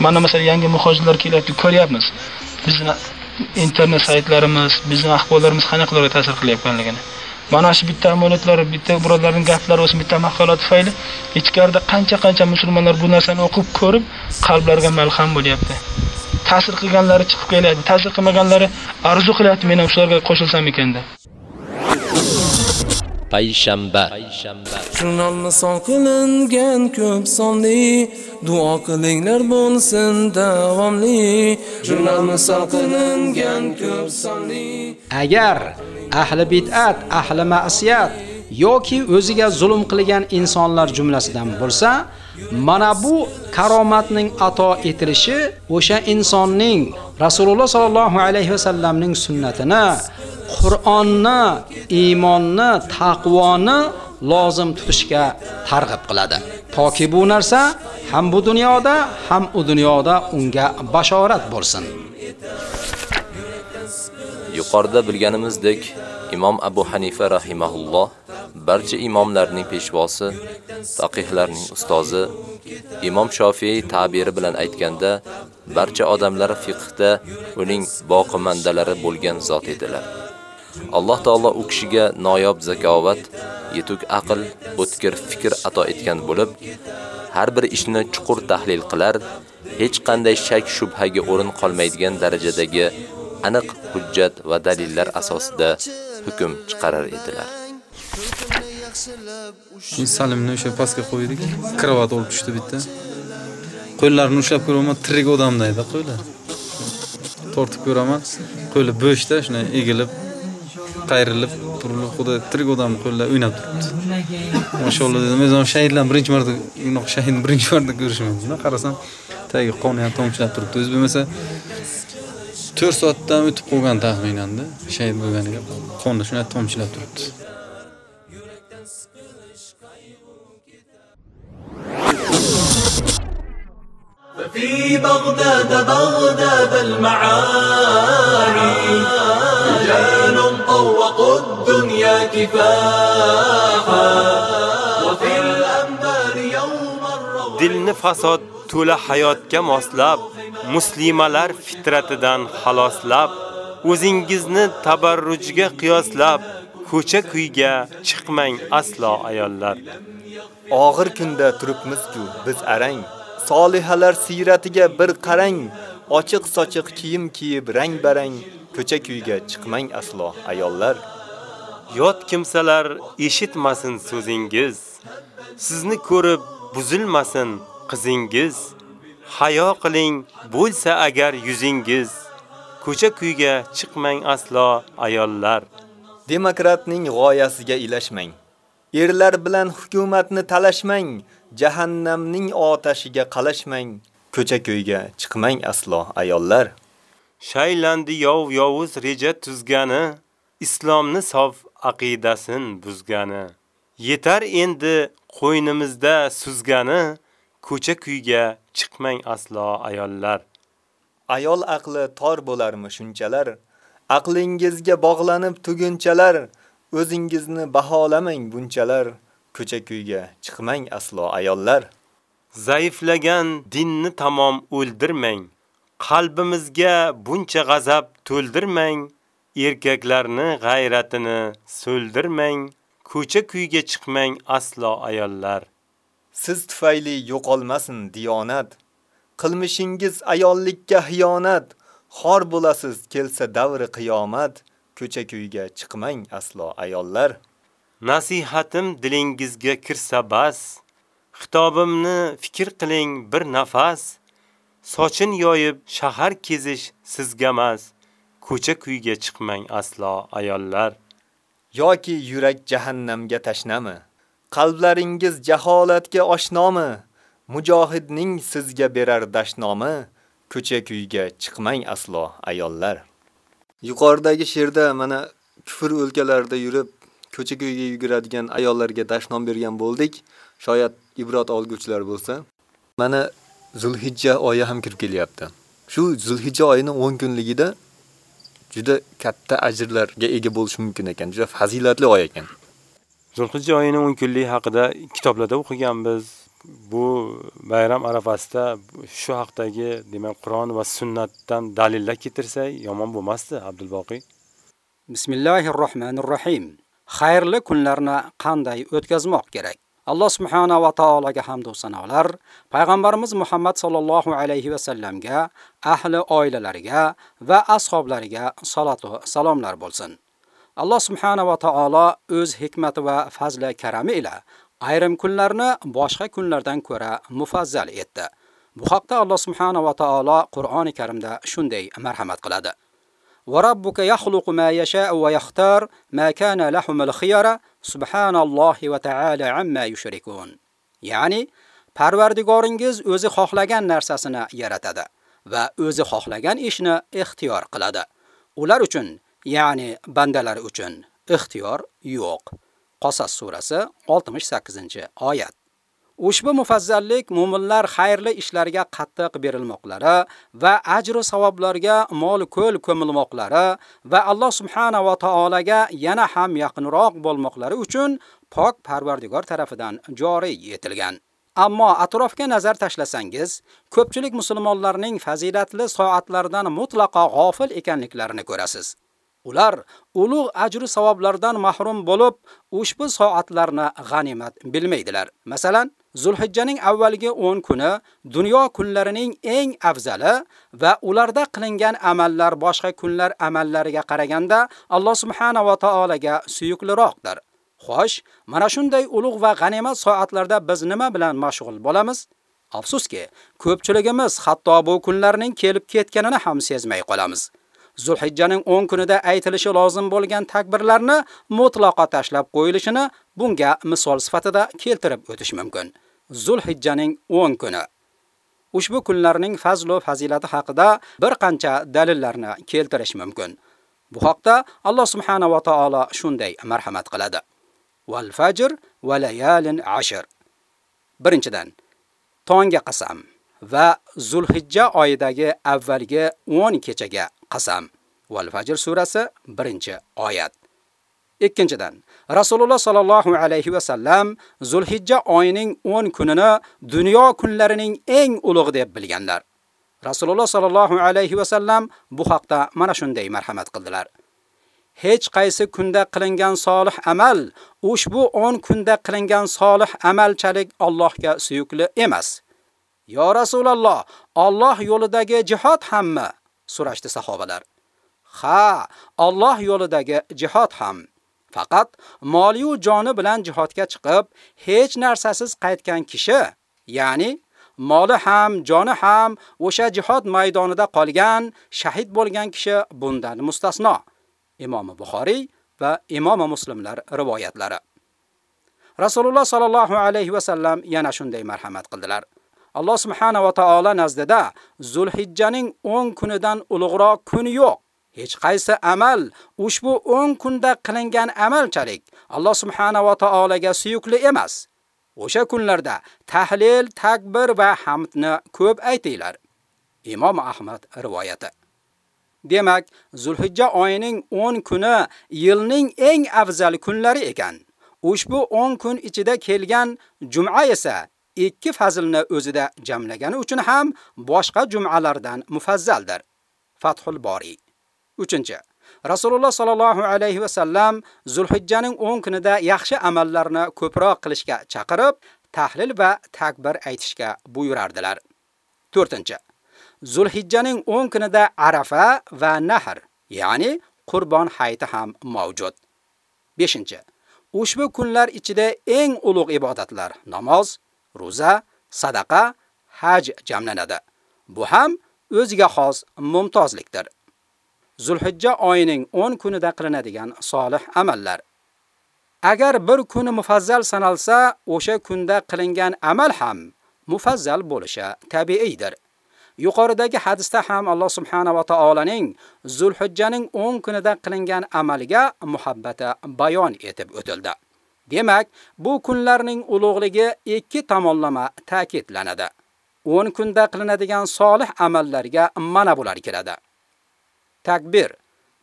Mana masalan yangi muhojirlar kelyapti, ko'ryapmiz. Bizning internet saytlarimiz, bizning ahvollarimiz qanaqalarga ta'sir qilyapganligini. Mana shu bitta amaliyotlar, bitta birodarlarning gaplari o'sha bitta maqola tufayli ichkarida qancha-qancha musulmonlar bu narsani o'qib ko'rib, qalblariga malham bo'lyapti. Ta'sir qilganlari chiqib kelyapti, ta'sir qilmaganlari arzu qilyapti, men ham shularga qo'shilsam ekan deb. Payshanba. Jurnal misol qilingan ko'p sonli duo qilinglar bo'lsin davomli. Jurnal misol qilingan ko'p sonli. Agar ahli bid'at, ahli ma'siyat yoki o'ziga zulm qilgan insonlar jumlasidan bo'lsa, mana bu karomatning ato etilishi o'sha insonning Rasululloh sallallohu alayhi vasallamning sunnatini, Qur'onni, iymonni, taqvoni lozim tutishga targ'ib qiladi. Toki bu narsa ham bu dunyoda, ham u dunyoda unga bashorat bo'lsin. Yuqorida bilganimizdek, Imom Abu Hanifa rahimahulloh barcha imomlarning peshvosi, faqihlarning ustozi, Imom Shofiy ta'biri bilan aytganda, barcha odamlar fiqhda uning boqimandalari bo'lgan zot edilar. Alloh taolo u kishiga noyob zakovat, yetuk aql, o'tkir fikr ato etgan bo'lib, har bir ishni chuqur tahlil qilar, hech qanday shak shubhaga o'rin qolmaydigan darajadagi aniq hujjat va dalillar asosida hukm chiqarar edilar. Salimni o'sha pastga qo'ydik. Kravat olib tushdi bitta. Qo'llarini ushlab ko'raman, tirik odamda edi. Tortib ko'raman, qo'li bo'shda, shunday egilib, qayrilib, burilib, xudo tirik odam qo'llari o'ynab turibdi. mashalloh dedim, o'zim shahidlar birinchi marta, unaqa shahidni birinchi marta ko'rishman. Qarasam, tagi qoni ham tomchilab turibdi. O'zi bo'lmasa 4 soatdan o'tib qolgan taxminanda shahid bo'lganiga qonni shunday tomchilab turibdi. في بغداد بغداد المعاني رجال طوقوا الدنيا كفاحا وفي الأنبار يوم الروح dilni fasod to'la hayotga moslab, muslimalar fitratidan xaloslab, o'zingizni tabarrujga qiyoslab, ko'cha kuyga chiqmang aslo ayollar. Og'ir kunda turibmiz-ku biz arang, solihalar siyratiga bir qarang, ochiq sochiq kiyim kiyib rang-barang, ko'cha kuyga chiqmang aslo ayollar. Yot kimsalar eshitmasin so'zingiz. Sizni ko'rib buzilmasin qizingiz. Hayo qiling, bo'lsa agar yuzingiz. Ko'cha kuyga chiqmang aslo ayollar. Demokratning g'oyasiga ilashmang. Erlar bilan hukumatni talashmang, jahannamning otashiga qalashmang. Ko'cha kuyga chiqmang aslo ayollar. Shaylandi yov yovuz reja tuzgani, islomni sof aqidasin buzgani. Yetar endi qo'ynimizda suzgani, ko'cha kuyga chiqmang aslo ayollar. Ayol aqli tor bo'larmi shunchalar? Aqlingizga bog'lanib tugunchalar, o'zingizni baholamang bunchalar. Ko'cha kuyga chiqmang aslo ayollar. Zaiflagan dinni tamom o'ldirmang. Qalbimizga buncha g'azab to'ldirmang. Erkaklarni g'ayratini so'ldirmang. Ko'cha kuyga chiqmang aslo ayollar. Siz tufayli yo'qolmasin diyonat. Qilmishingiz ayollikka xiyonat. Xor bo'lasiz kelsa davri qiyomat. Ko'cha kuyga chiqmang aslo ayollar. Nasihatim dilingizga kirsa bas. Xitobimni fikr qiling bir nafas. Sochin yoyib shahar kezish sizgamas. Ko'cha kuyga chiqmang aslo ayollar. yoki yurak jahannamga tashnami? Qalblaringiz jaholatga oshnomi? Mujohidning sizga berar dashnomi? Ko'cha kuyga chiqmang aslo ayollar. Yuqoridagi she'rda mana kufr o'lkalarida yurib, ko'cha kuyga yuguradigan ayollarga dashnom bergan bo'ldik. Shoyat ibrat olguvchilar bo'lsa, mana Zulhijja oyi ham kirib kelyapti. Shu Zulhijja oyining 10 kunligida juda katta ajrlarga ega bo'lish mumkin ekan. Juda fazilatli oy ekan. Zulhijja oyining 10 kunligi haqida kitoblarda o'qiganmiz. Bu bayram arafasida shu haqdagi, demak, Qur'on va sunnatdan dalillar keltirsak yomon bo'lmasdi, Abdulboqiy. Bismillahir rohmanir rohim. Xayrli kunlarni qanday o'tkazmoq kerak? Alloh subhanahu va taolaga hamd va sanolar, payg'ambarimiz Muhammad sallallohu alayhi va sallamga, ahli oilalariga va ashablariga salatu salomlar bo'lsin. Alloh subhanahu va taolo o'z hikmati va fazli karami ila ayrim kunlarni boshqa kunlardan ko'ra mufazzal etdi. Bu haqda Alloh subhanahu va taolo Qur'oni Karimda shunday marhamat qiladi. Va robbuka yakhluqu ma yasha'u va yaxtar ma kana lahumul khiyara subhanallohi va ta'ala amma. Ya'ni Parvardigoringiz o'zi xohlagan narsasini yaratadi va o'zi xohlagan ishni ixtiyor qiladi. Ular uchun, ya'ni bandalar uchun ixtiyor yo'q. Qasas surasi 68-oyat. Ushbu mufazzallik mu'minlar xayrli ishlarga qattiq berilmoqlari va ajr va savoblarga mol ko'l ko'milmoqlari va Alloh subhanahu va taolaga yana ham yaqinroq bo'lmoqlari uchun pok Parvardigor tarafidan joriy etilgan. Ammo atrofga nazar tashlasangiz, ko'pchilik musulmonlarning fazilatli soatlardan mutlaqo g'ofil ekanliklarini ko'rasiz. Ular ulug' ajr savoblardan mahrum bo'lib, ushbu soatlarni g'animat bilmaydilar. Masalan, Zulhijjaning avvalgi 10 kuni dunyo kunlarining eng afzali va ularda qilingan amallar boshqa kunlar amallariga qaraganda Alloh subhanahu va taolaga suyukliroqdir. Xo'sh, mana shunday ulug' va g'animat soatlarda biz nima bilan mashg'ul bo'lamiz? Afsuski, ko'pchiligimiz hatto bu kunlarning kelib ketganini ham sezmay qolamiz. Zulhijjaning 10 kunida aytilishi lozim bo'lgan takbirlarni mutlaqo tashlab qo'yilishini bunga misol sifatida keltirib o'tish mumkin. Zulhijjaning 10 kuni Ushbu kunlarning fazl va fazilati haqida bir qancha dalillarni keltirish mumkin. Bu haqda Alloh subhanahu va taolo shunday marhamat qiladi. Wal fajr va layalin ashr. Birinchidan, tongga qasam va Zulhijja oyidagi avvalgi 10 kechaga qasam. Val Fajr surasi 1-oyat. Ikkinchidan, Rasululloh sallallohu alayhi va sallam Zulhijja oyining 10 kunini dunyo kunlarining eng ulug' deb bilganlar. Rasululloh sallallohu alayhi va sallam bu haqda mana shunday marhamat qildilar. Hech qaysi kunda qilingan solih amal ushbu 10 kunda qilingan solih amalchalik Allohga suyukli emas. Yo Rasululloh, Alloh yo'lidagi jihad hammi? So'rashdi sahobalar. Ha, Alloh yo'lidagi jihad ham. Faqat moli va joni bilan jihodga chiqib, hech narsasiz qaytgan kishi, ya'ni moli ham, joni ham o'sha jihod maydonida qolgan, shahid bo'lgan kishi bundan mustasno. Imom Buxoriy va Imom Muslimlar rivoyatlari. Rasululloh sallallohu alayhi va sallam yana shunday marhamat qildilar. Alloh subhanahu va taolo nazdida Zulhijjaning 10 kunidan ulug'roq kun yo'q. Hech qaysi amal ushbu 10 kunda qilingan amalchalik Alloh subhanahu va taolaga suyukli emas. O'sha kunlarda tahlil, takbir va hamdni ko'p aytinglar. Imom Ahmad rivoyati. Demak, Zulhijja oyining 10 kuni yilning eng afzal kunlari ekan. Ushbu 10 kun ichida kelgan juma esa ikki fazilni o'zida jamlagani uchun ham boshqa jumalardan mufazzaldir. Fathul Bori. 3. Rasululloh sallallohu alayhi va sallam Zulhijjaning 10 kunida yaxshi amallarni ko'proq qilishga chaqirib, tahlil va takbir aytishga buyurardilar. 4. Zulhijjaning 10 kunida Arafa va Nahr, ya'ni Qurbon hayiti ham mavjud. 5. Ushbu kunlar ichida eng ulug' ibodatlar namoz, roza, sadaqa, haj jamlanadi. Bu ham o'ziga xos mumtozlikdir. Zulhijja oyining 10 kunida qilinadigan solih amallar. Agar bir kuni mufazzal sanalsa, o'sha kunda qilingan amal ham mufazzal bo'lishi tabiiydir. Yuqoridagi hadisda ham Alloh subhanahu va taolaning Zulhijjaning 10 kunida qilingan amaliga muhabbati bayon etib o'tildi. Demak, bu kunlarning ulug'ligi ikki tomonlama ta'kidlanadi. 10 kunda qilinadigan solih amallarga mana bular kiradi. Takbir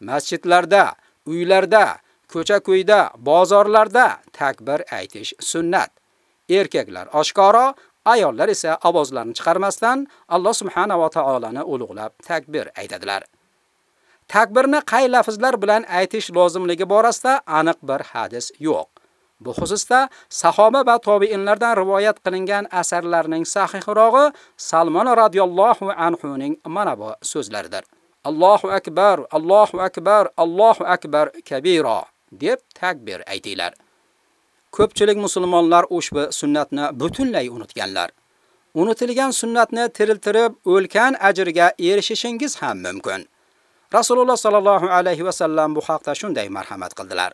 masjidlarda, uylarda, ko'cha-ko'yda, bozorlarda takbir aytish sunnat. Erkaklar oshkora, ayollar esa ovozlarini chiqarmasdan Alloh subhanahu va taolani ulug'lab takbir aytadilar. Takbirni qay lafzlar bilan aytish lozimligi borasida aniq bir hadis yo'q. Bu xususda sahoba va tobiinlardan rivoyat qilingan asarlarning sahihirog'i Salmon radhiyallohu anhu ning mana bu so'zlaridir. Allohu akbar, Allohu akbar, Allohu akbar kabira deb takbir aytinglar. Ko'pchilik musulmonlar ushbu sunnatni butunlay unutganlar. Unutilgan sunnatni tiriltirib, o'lkan ajriga erishishingiz ham mumkin. Rasululloh sallallohu alayhi va sallam bu haqda shunday marhamat qildilar.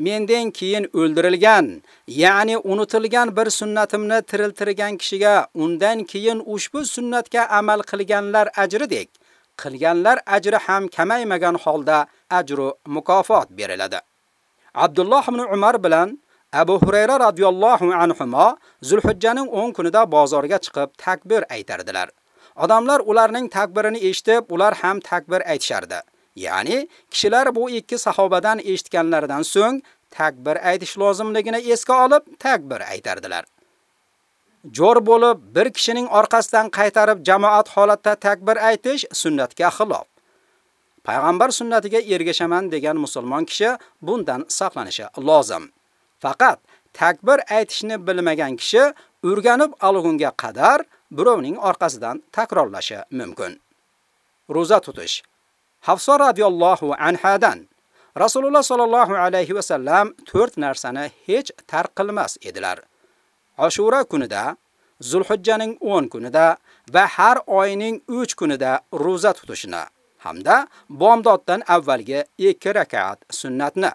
Mendan keyin o'ldirilgan, ya'ni unutilgan bir sunnatimni tiriltirgan kishiga undan keyin ushbu sunnatga amal qilganlar ajridek, qilganlar ajri ham kamaymagan holda ajru mukofot beriladi. Abdulloh ibn Umar bilan Abu Hurayra radhiyallohu anhuma Zulhijjaning 10 kunida bozorga chiqib takbir aytardilar. Odamlar ularning takbirini eshitib, ular ham takbir aytishardi. Ya'ni kishilar bu ikki sahobadan eshitganlaridan so'ng takbir aytish lozimligini esga olib takbir aytardilar. Jor bo'lib bir kishining orqasidan qaytarib jamoat holatda takbir aytish sunnatga xilof. Payg'ambar sunnatiga ergashaman degan musulmon kishi bundan saqlanishi lozim. Faqat takbir aytishni bilmagan kishi o'rganib olgunga qadar birovning orqasidan takrorlashi mumkin. Roza tutish. Hafsa radhiyallohu anhadan Rasululloh sallallohu alayhi va sallam 4 narsani hech tark qilmas edilar. Ashura kunida, Zulhijjaning 10 kunida va har oyning 3 kunida roza tutishni hamda bomdoddan avvalgi 2 rakat sunnatni.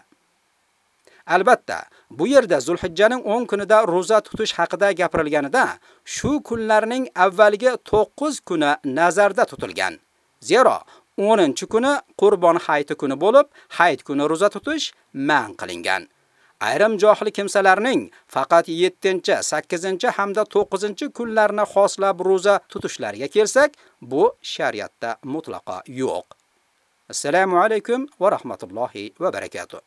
Albatta, bu yerda Zulhijjaning 10 kunida roza tutish haqida gapirilganida, shu kunlarning avvalgi 9 kuni nazarda tutilgan. Zero 10-kuni Qurbon hayiti kuni bo'lib, hayit kuni roza tutish man qilingan. Ayrim johil kimsalarning faqat 7-chi, 8-chi hamda 9-chi kunlarni xoslab roza tutishlariga kelsak, bu shariatda mutlaqo yo'q. Assalomu alaykum va rahmatullohi va barakatuh.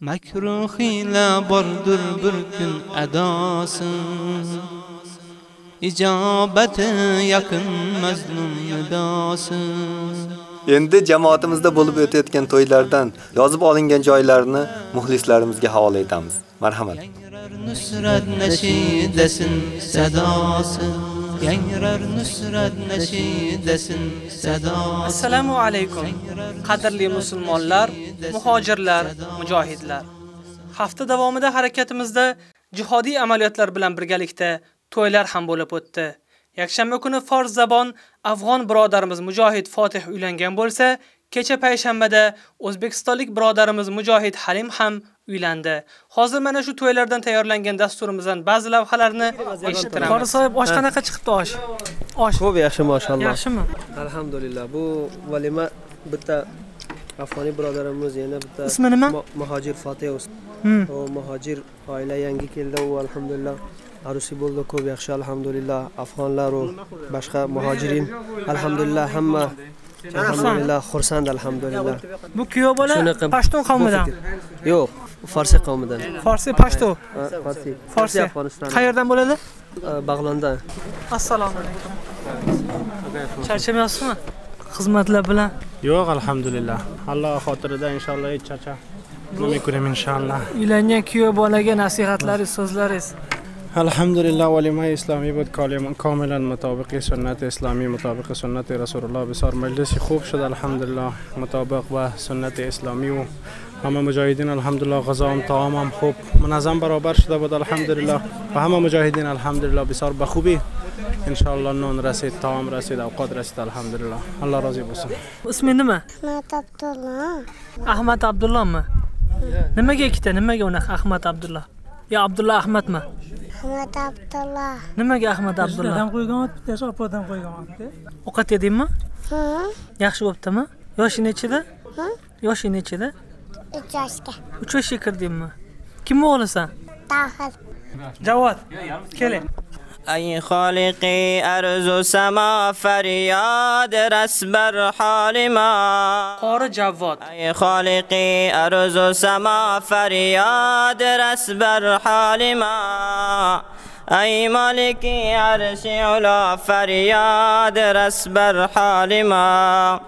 Makruh ila bordur bir kun adosin Ijobati yaqin mazlum nidosi Endi jamoatimizda bo'lib o'tayotgan to'ylardan yozib olingan joylarni muxlislarimizga havola etamiz. Marhamat. Nusrat nashidasin sadosi Yangrar nusrat nashidasin sadosi Assalomu alaykum. Qadrli musulmonlar, muhojirlar, mujohidlar. Hafta davomida harakatimizda jihodiy amaliyotlar bilan birgalikda to'ylar ham bo'lib o'tdi. Yakshanba kuni fors zabon afg'on birodarimiz Mujohid Fotih uylangan bo'lsa, kecha payshanbada o'zbekistonlik birodarimiz Mujohid Halim ham uylandi. Hozir mana shu to'ylardan tayyorlangan dasturimizdan ba'zi lavhalarni eshittiramiz. Qori sohib osh qanaqa chiqibdi osh? Osh. Xo'p, yaxshi, mashalloh. Yaxshimi? Alhamdulillah. Bu valima bitta afg'oniy birodarimiz yana bitta Ismi nima? Muhojir Fotih. Hmm. U muhojir oila yangi keldi, u alhamdulillah arusi bo'ldi, ko'p yaxshi alhamdulillah. Afg'onlar va boshqa muhojirin alhamdulillah hamma alhamdulillah xursand alhamdulillah. Bu kuyov bola Pashtun qavmidan. Yo'q, Farsi qavmidan. Farsi Pashto. Farsi. Farsi. Afg'oniston. Qayerdan bo'ladi? Bag'londan. Assalomu alaykum. Charchamayapsizmi? Xizmatlar bilan. Yo'q, alhamdulillah. Alloh xotirida inshaalloh hech charcha nima inshaalloh. Uylangan kuyov bolaga nasihatlaringiz, so'zlaringiz. Alhamdulillah valima islomiy بود کاملا مطابق سنت اسلامی مطابق سنت رسول الله بسیار مجلسی خوب شد الحمدلله مطابق با سنت اسلامی و همه مجاهدین الحمدلله غذا هم طعام هم خوب منظم برابر شده بود الحمدلله و همه مجاهدین الحمدلله بسیار به خوبی ان شاء الله نون رسید طعام رسید اوقات رسید الحمدلله الله راضی باشه Ismi nima? Ahmad Abdullah. Ahmad Abdullahmi? Nimaga ikkita? Nimaga unaqa Ahmad Abdullah? Yo Abdulla Ahmadmi? Ahmad Abdullah. Nimaga Ahmad Abdullah? Sizlardan qo'ygan bittasi opadan qo'ygan Ovqat yedingmi? Ha? Yaxshi bo'ptimi? Yoshi nechida? Ha? Yoshi nechida? Uch yoshga. 3 yoshga kirdingmi? Kim o'g'lisan? Tahir. Javod, keling. ای خالقی ارز و سما فریاد رس بر حال ما. قار جواد. ای خالقی ارز و سما فریاد رس بر حال ما. ای مالکی عرش علا فریاد رس بر حال ما.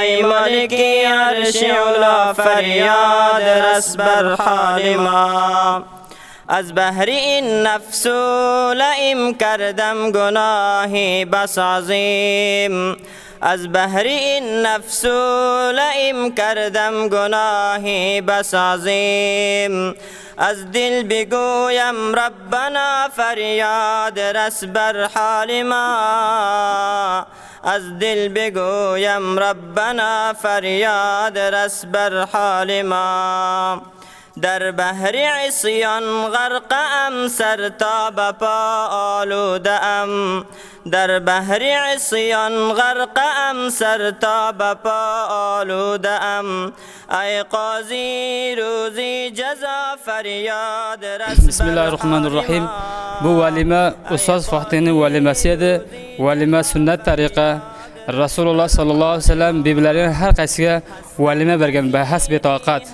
ای مالکی عرش علا فریاد رس بر حال ما. از بهر این نفس لئیم کردم گناهی بس عظیم. از بهر این نفس لئیم کردم گناهی بس عظیم. از دل بگویم ربنا فریاد رس بر حال ما. از دل بگویم ربنا فریاد رس بر حال ما. در بحر عصیان غرق ام سر تا به پا آلوده ام. در بحر عصیان غرق ام سر تا به پا آلوده ام. ای قاضی روزی جزا فریاد رس بسم الله الرحمن الرحیم. bu valima ustoz Fahtini valimasi edi valima sunnat tariqa. Rasululloh sollallohu alayhi vasallam bibilarining har qaysiga valima bergan bahas betoqat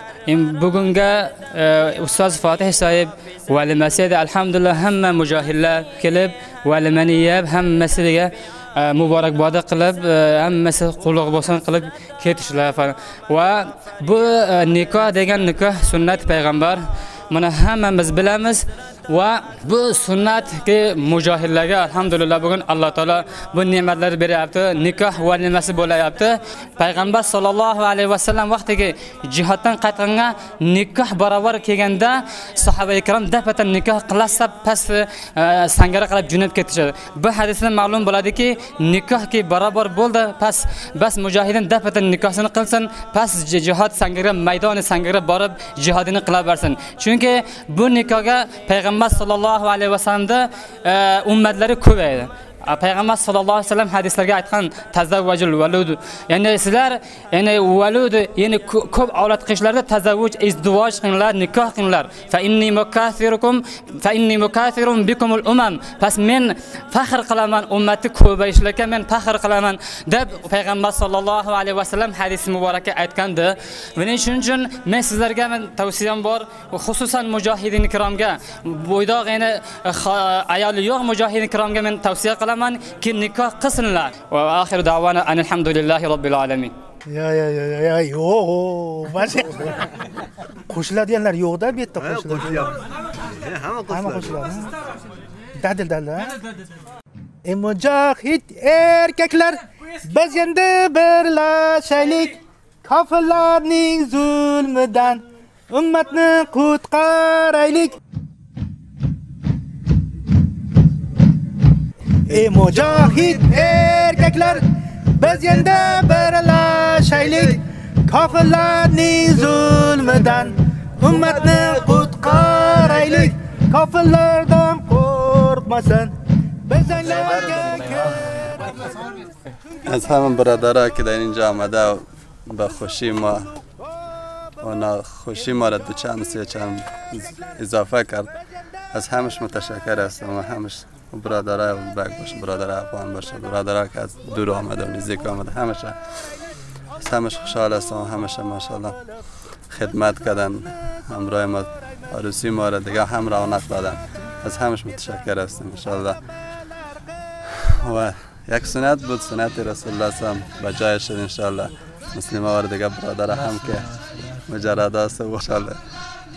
bugunga e, ustoz Fatih sohib valimasi edi. Alhamdulillah hamma mujohidlar kelib valimani yeb hammasiga e, muborakbodi qilib e, hammasi qulluq bo'lsin qilib ketishlar va bu nikoh degan nikoh sunnat payg'ambar buni hammamiz bilamiz. Va bu sunnatki mujohidlarga alhamdulillah bugun alloh taolo bu ne'matlarni beryapti nikoh valimasi bo'layapti. Payg'ambar sollallohu alayhi vasallam vaqtiga jihoddan qaytganga nikoh barobar kelganda sahoba ikrom dafatan nikoh qilasa past e, sangara qilib jo'nab ketishadi. Bu hadisdan ma'lum bo'ladiki nikohki barobar bo'ldi pas bas mujohidin dafatan nikohini qilsin past jihod sangara maydoni sangara borib jihodini qilaversin. Chunki bu nikohga payg'ambar payg'ambar sollallohu alayhi vasallamda e, ummatlari ko'paydi. Payg'ambar sallallohu alayhi vasallam hadislarga aytgan tazavvajul valud. Ya'ni sizlar ya'ni valud ya'ni ko'p avlod qilishlarda tazavvuj izdivoj qilinglar nikoh qilinglar. Fa inni mukathirukum fa inni bikum bikumul umam. Pas men faxr qilaman ummatni ko'payishlarga men faxr qilaman deb payg'ambar sallallohu alayhi vasallam hadis muborakka aytgandi. Buning shuning uchun men sizlarga men tavsiyam bor xususan mujohidin ikromga bo'ydoq ya'ni ayoli yo'q mujohidin ikromga men tavsiya qilaman. Qilaman ki nikoh qilsinlar va oxir davona alhamdulillahi robbil alamin yo yo yo yo yo'q mana qo'shiladiganlar yo'qda bu yerda qo'shiladigan hamma qo'shiladi dadil dadil ey mujohid erkaklar biz endi birlashaylik kofirlarning zulmidan ummatni qutqaraylik ey mujohid erkaklar biz endi birlashaylik kofirlarning zulmidan ummatni qutqaraylik kofirlardan qo'rqmasin biz از همه برادرها که در اینجا آمده به خوشی ما و ناخوشی ما را دو چند سه چند اضافه کرد از همش متشکر هستم و همش برادرای ازبک باشه برادرای افغان باشه برادرای که از دور آمده و نزدیک آمده همشه همش خوشحال هستم و همشه ماشاءالله خدمت کردن. همراه ما عروسی ما را دیگه هم رونق دادن. از همش متشکر هستم انشالله و یک سنت بود سنت رسول الله سم به جای شد انشالله مسلم ها دیگه برادر هم که مجرد است و انشالله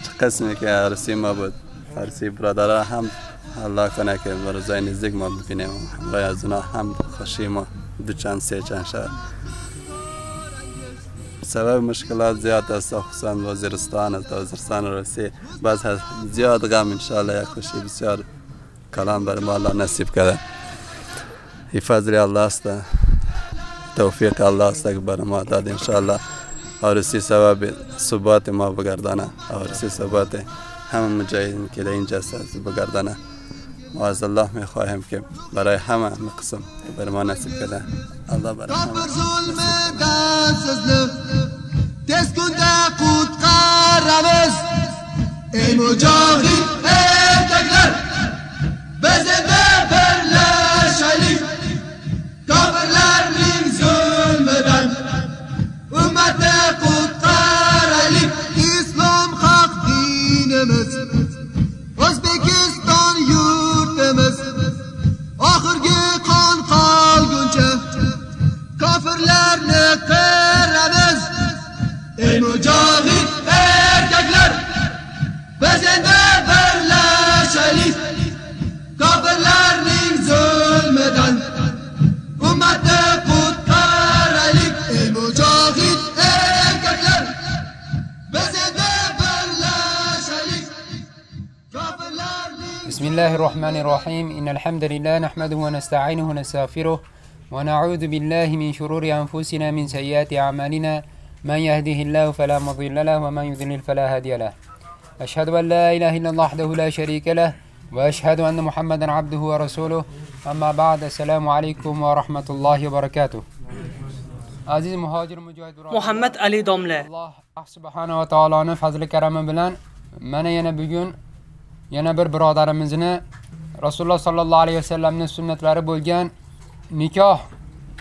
چه قسمی که عروسی ما بود عروسی برادر هم الله کنه که روزای نزدیک ما ببینیم همراه از اونا هم خوشی ما دو چند سه چند شهر سبب مشکلات زیاد است خصوصا وزیرستان است وزیرستان روسی بعض زیاد غم انشاءالله یک خوشی بسیار کلام بر ما الله نصیب کرده ای فضل الله است توفیق الله است که بر ما داد انشاءالله عروسی سبب ثبات ما بگردانه عروسی ثبات همه مجاهدین که در اینجا هست بگردانه و از الله می خواهیم که برای همه قسم بر ما نصیب کرده الله برای همه دست کنده قutqaramiz ey gurlarni qiramiz ey mujohid erkaklar biz endi birlashaylik kofirlarning zulmidan ummatni qutqaraylik ey mujohid erkaklar biz endi birlashaylik kofirlarning بسم الله الرحمن الرحيم إن الحمد لله نحمده ونستعينه ونستغفره ونعوذ بالله من شرور أنفسنا من سيئات أعمالنا. من يهده الله فلا مضل له ومن يضلل فلا هادي له. أشهد أن لا إله إلا الله وحده لا شريك له وأشهد أن محمدا عبده ورسوله. أما بعد السلام عليكم ورحمة الله وبركاته. عزيز مهاجر مجاهد محمد علي دوملة الله سبحانه وتعالى فضل كرم بلان من ينبجون ينبر برادر منزنا رسول الله صلى الله عليه وسلم من السنة لربو nikoh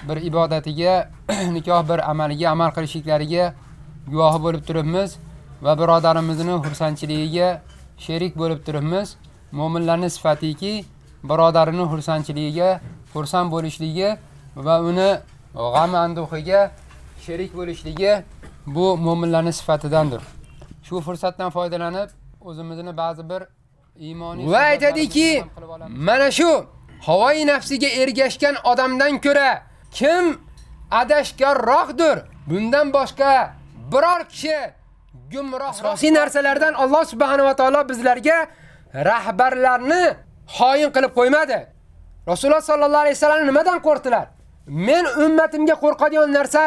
bir ibodatiga nikoh bir amaliga amal qilishliklariga guvohi bo'lib turibmiz va birodarimizni xursandchiligiga sherik bo'lib turibmiz mo'minlarning sifatiki birodarini xursandchiligiga xursand bo'lishligi va uni g'am anduhiga sherik bo'lishligi bu mo'minlarning sifatidandir. Shu fursatdan foydalanib o'zimizni ba'zi bir iymoniy va aytadiki, mana shu havoi nafsiga ergashgan odamdan ko'ra kim adashganroqdir? Bundan boshqa biror kishi gumroh asosiy narsalardan Alloh subhanahu va taolo bizlarga rahbarlarni xoin qilib qo'ymadi. Rasululloh sallallohu alayhi vasallam nimadan qo'rqdilar? Men ummatimga qo'rqadigan narsa,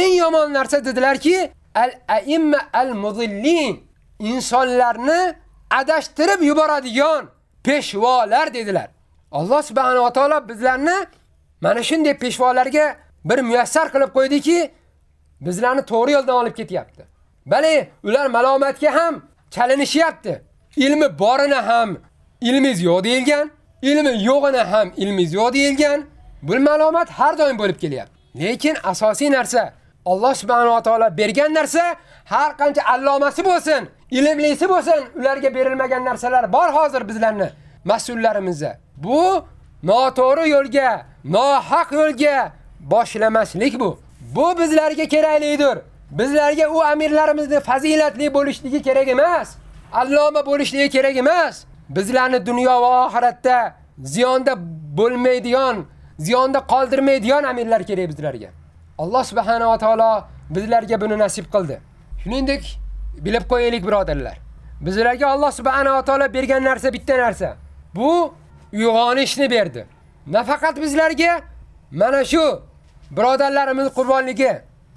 eng yomon narsa dedilarki, al-aimma al-mudillin. Insonlarni adashtirib yuboradigan peshvolar dedilar. Alloh subhanahu va taolo bizlarni mana shunday peshvolarga bir muyassar qilib qo'ydiki, bizlarni to'g'ri yo'ldan olib ketyapti. Bali, ular malomatga ham chalinishyapti. Ilmi borini ham ilmingiz yo'q deilgan, ilmi yo'g'ini ham ilmingiz yo'q deilgan. Bu malomat har doim bo'lib kelyapti. Lekin asosiy narsa Alloh subhanahu va taolo bergan narsa har qancha allomasi bo'lsin, ilmlisi bo'lsin, ularga berilmagan narsalar bor hozir bizlarni mas'ullarimizda. Bu noto'g'ri yo'lga, nohaq yo'lga boshlamaslik bu. Bu bizlarga keraklidir. Bizlarga u amirlarimizni fazilatli bo'lishligi kerak emas. Alloma bo'lishligi kerak emas. Bizlarni dunyo va oxiratda ziyonda bo'lmaydigan ziyonda qoldirmaydigan amirlar kerak bizlarga. Alloh subhanahu va taolo bizlarga buni nasib qildi. Shuningdek, bilib qo'yaylik birodarlar. Bizlarga Alloh subhanahu va taolo bergan narsa bitta narsa. Bu uyg'onishni berdi. Nafaqat bizlarga mana shu birodarlarimiz qurbonligi,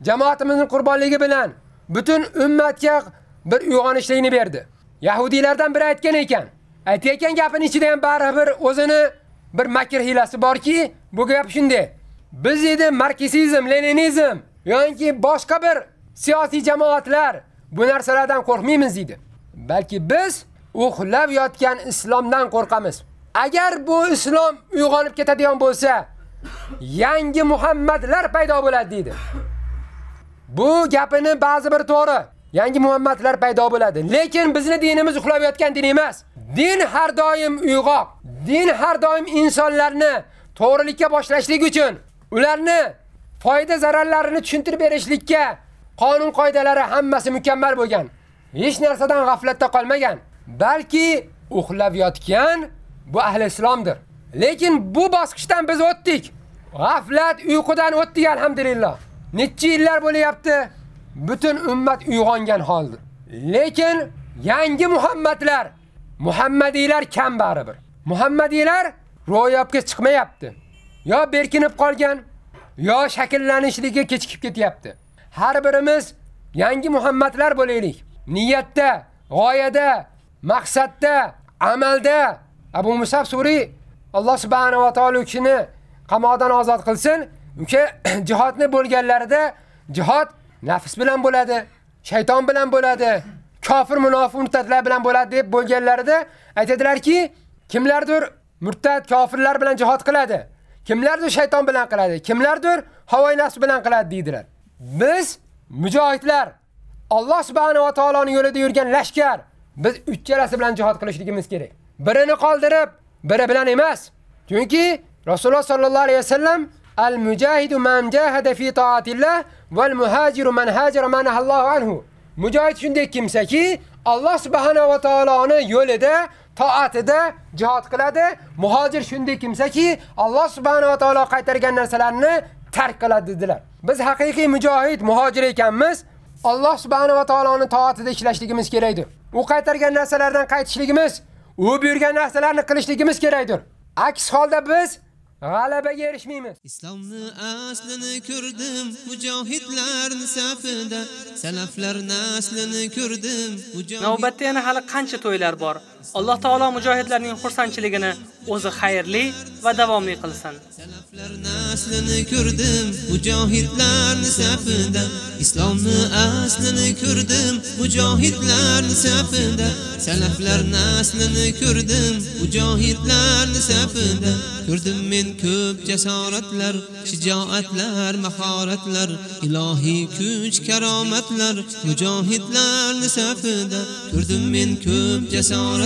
jamoatimizning qurbonligi bilan butun ummatga bir uyg'onishlikni berdi. Yahudiylardan biri aytgan ekan, aytayotgan gapini ichida ham baribir o'zini bir makr hilasi borki, bu gap shunday. Biz edi marksizm, leninizm yoki boshqa bir siyosiy jamoatlar bu narsalardan qo'rqmaymiz dedi. Balki biz uxlab yotgan islomdan qo'rqamiz. Agar bu islom uyg'onib ketadigan bo'lsa, yangi Muhammadlar paydo bo'ladi dedi. Bu gapini ba'zi bir to'g'ri. Yangi Muhammadlar paydo bo'ladi. Lekin bizni dinimiz uxlab yotgan din emas. Din har doim uyg'oq. Din har doim insonlarni to'g'rilikka boshlashlik uchun ularni foyda zararlarini tushuntirib berishlikka qonun qoidalari hammasi mukammal bo'lgan. Hech narsadan g'aflatda qolmagan. Balki uxlab yotgan bu ahli islomdir. Lekin bu bosqichdan biz o'tdik. G'aflat uyqudan o'tdik alhamdulillah. Necha yillar bo'lyapti? Butun ummat uyg'ongan holda. Lekin yangi Muhammadlar, Muhammadiylar kam baribir. Muhammadiylar ro'yobga chiqmayapti. Yo berkinib qolgan, yo shakllanishligi kechikib ketyapti. Har birimiz yangi Muhammadlar bo'laylik. Niyatda, g'oyada, maqsadda, amalda. Abu Musab Suri Alloh subhanahu va taolo kishini qamoqdan ozod qilsin. Uka jihodni bo'lganlarida jihod nafs bilan bo'ladi, shayton bilan bo'ladi, kofir munofiq murtadlar bilan bo'ladi deb bo'lganlarida aytadilar-ki, kimlardir murtad kofirlar bilan jihod qiladi, kimlardir shayton bilan qiladi, kimlardir havoy nafs bilan qiladi deydilar. Biz mujohidlar Alloh subhanahu va taoloning yo'lida yurgan lashkar biz uchchalasi bilan jihod qilishligimiz kerak. Birini qoldirib, biri bilan emas. Chunki Rasululloh sallallohu alayhi vasallam al-mujahidu man jahada fi ta'atillah val muhajiru man hajara man Allohu anhu. Mujohid shunday kimsaki Alloh subhanahu va taoloni yo'lida toatida jihad qiladi. Muhojir shunday kimsaki Alloh subhanahu va taolo qaytargan narsalarni tark qiladi dedilar. Biz haqiqiy mujohid, muhojir ekanmiz. Alloh subhanahu va taoloning toatida ishlashligimiz kerakdir. U qaytargan narsalardan qaytishligimiz, u buyurgan narsalarni qilishligimiz kerakdir. Aks holda biz g'alabaga erishmaymiz. Islomni aslini ko'rdim, mujohidlarni safida, salaflar naslini ko'rdim, mujohid Navbatda yana hali qancha to'ylar bor. Alloh taolo mujohidlarning xursandchiligini o'zi xayrli va davomli qilsin. naslini ko'rdim, mujohidlarni safida, islomni aslini ko'rdim, mujohidlarni safida, salaflar naslini ko'rdim, mujohidlarni safida, ko'rdim men ko'p jasoratlar, shijoatlar, mahoratlar, ilohiy kuch, karomatlar, mujohidlarni safida, ko'rdim men ko'p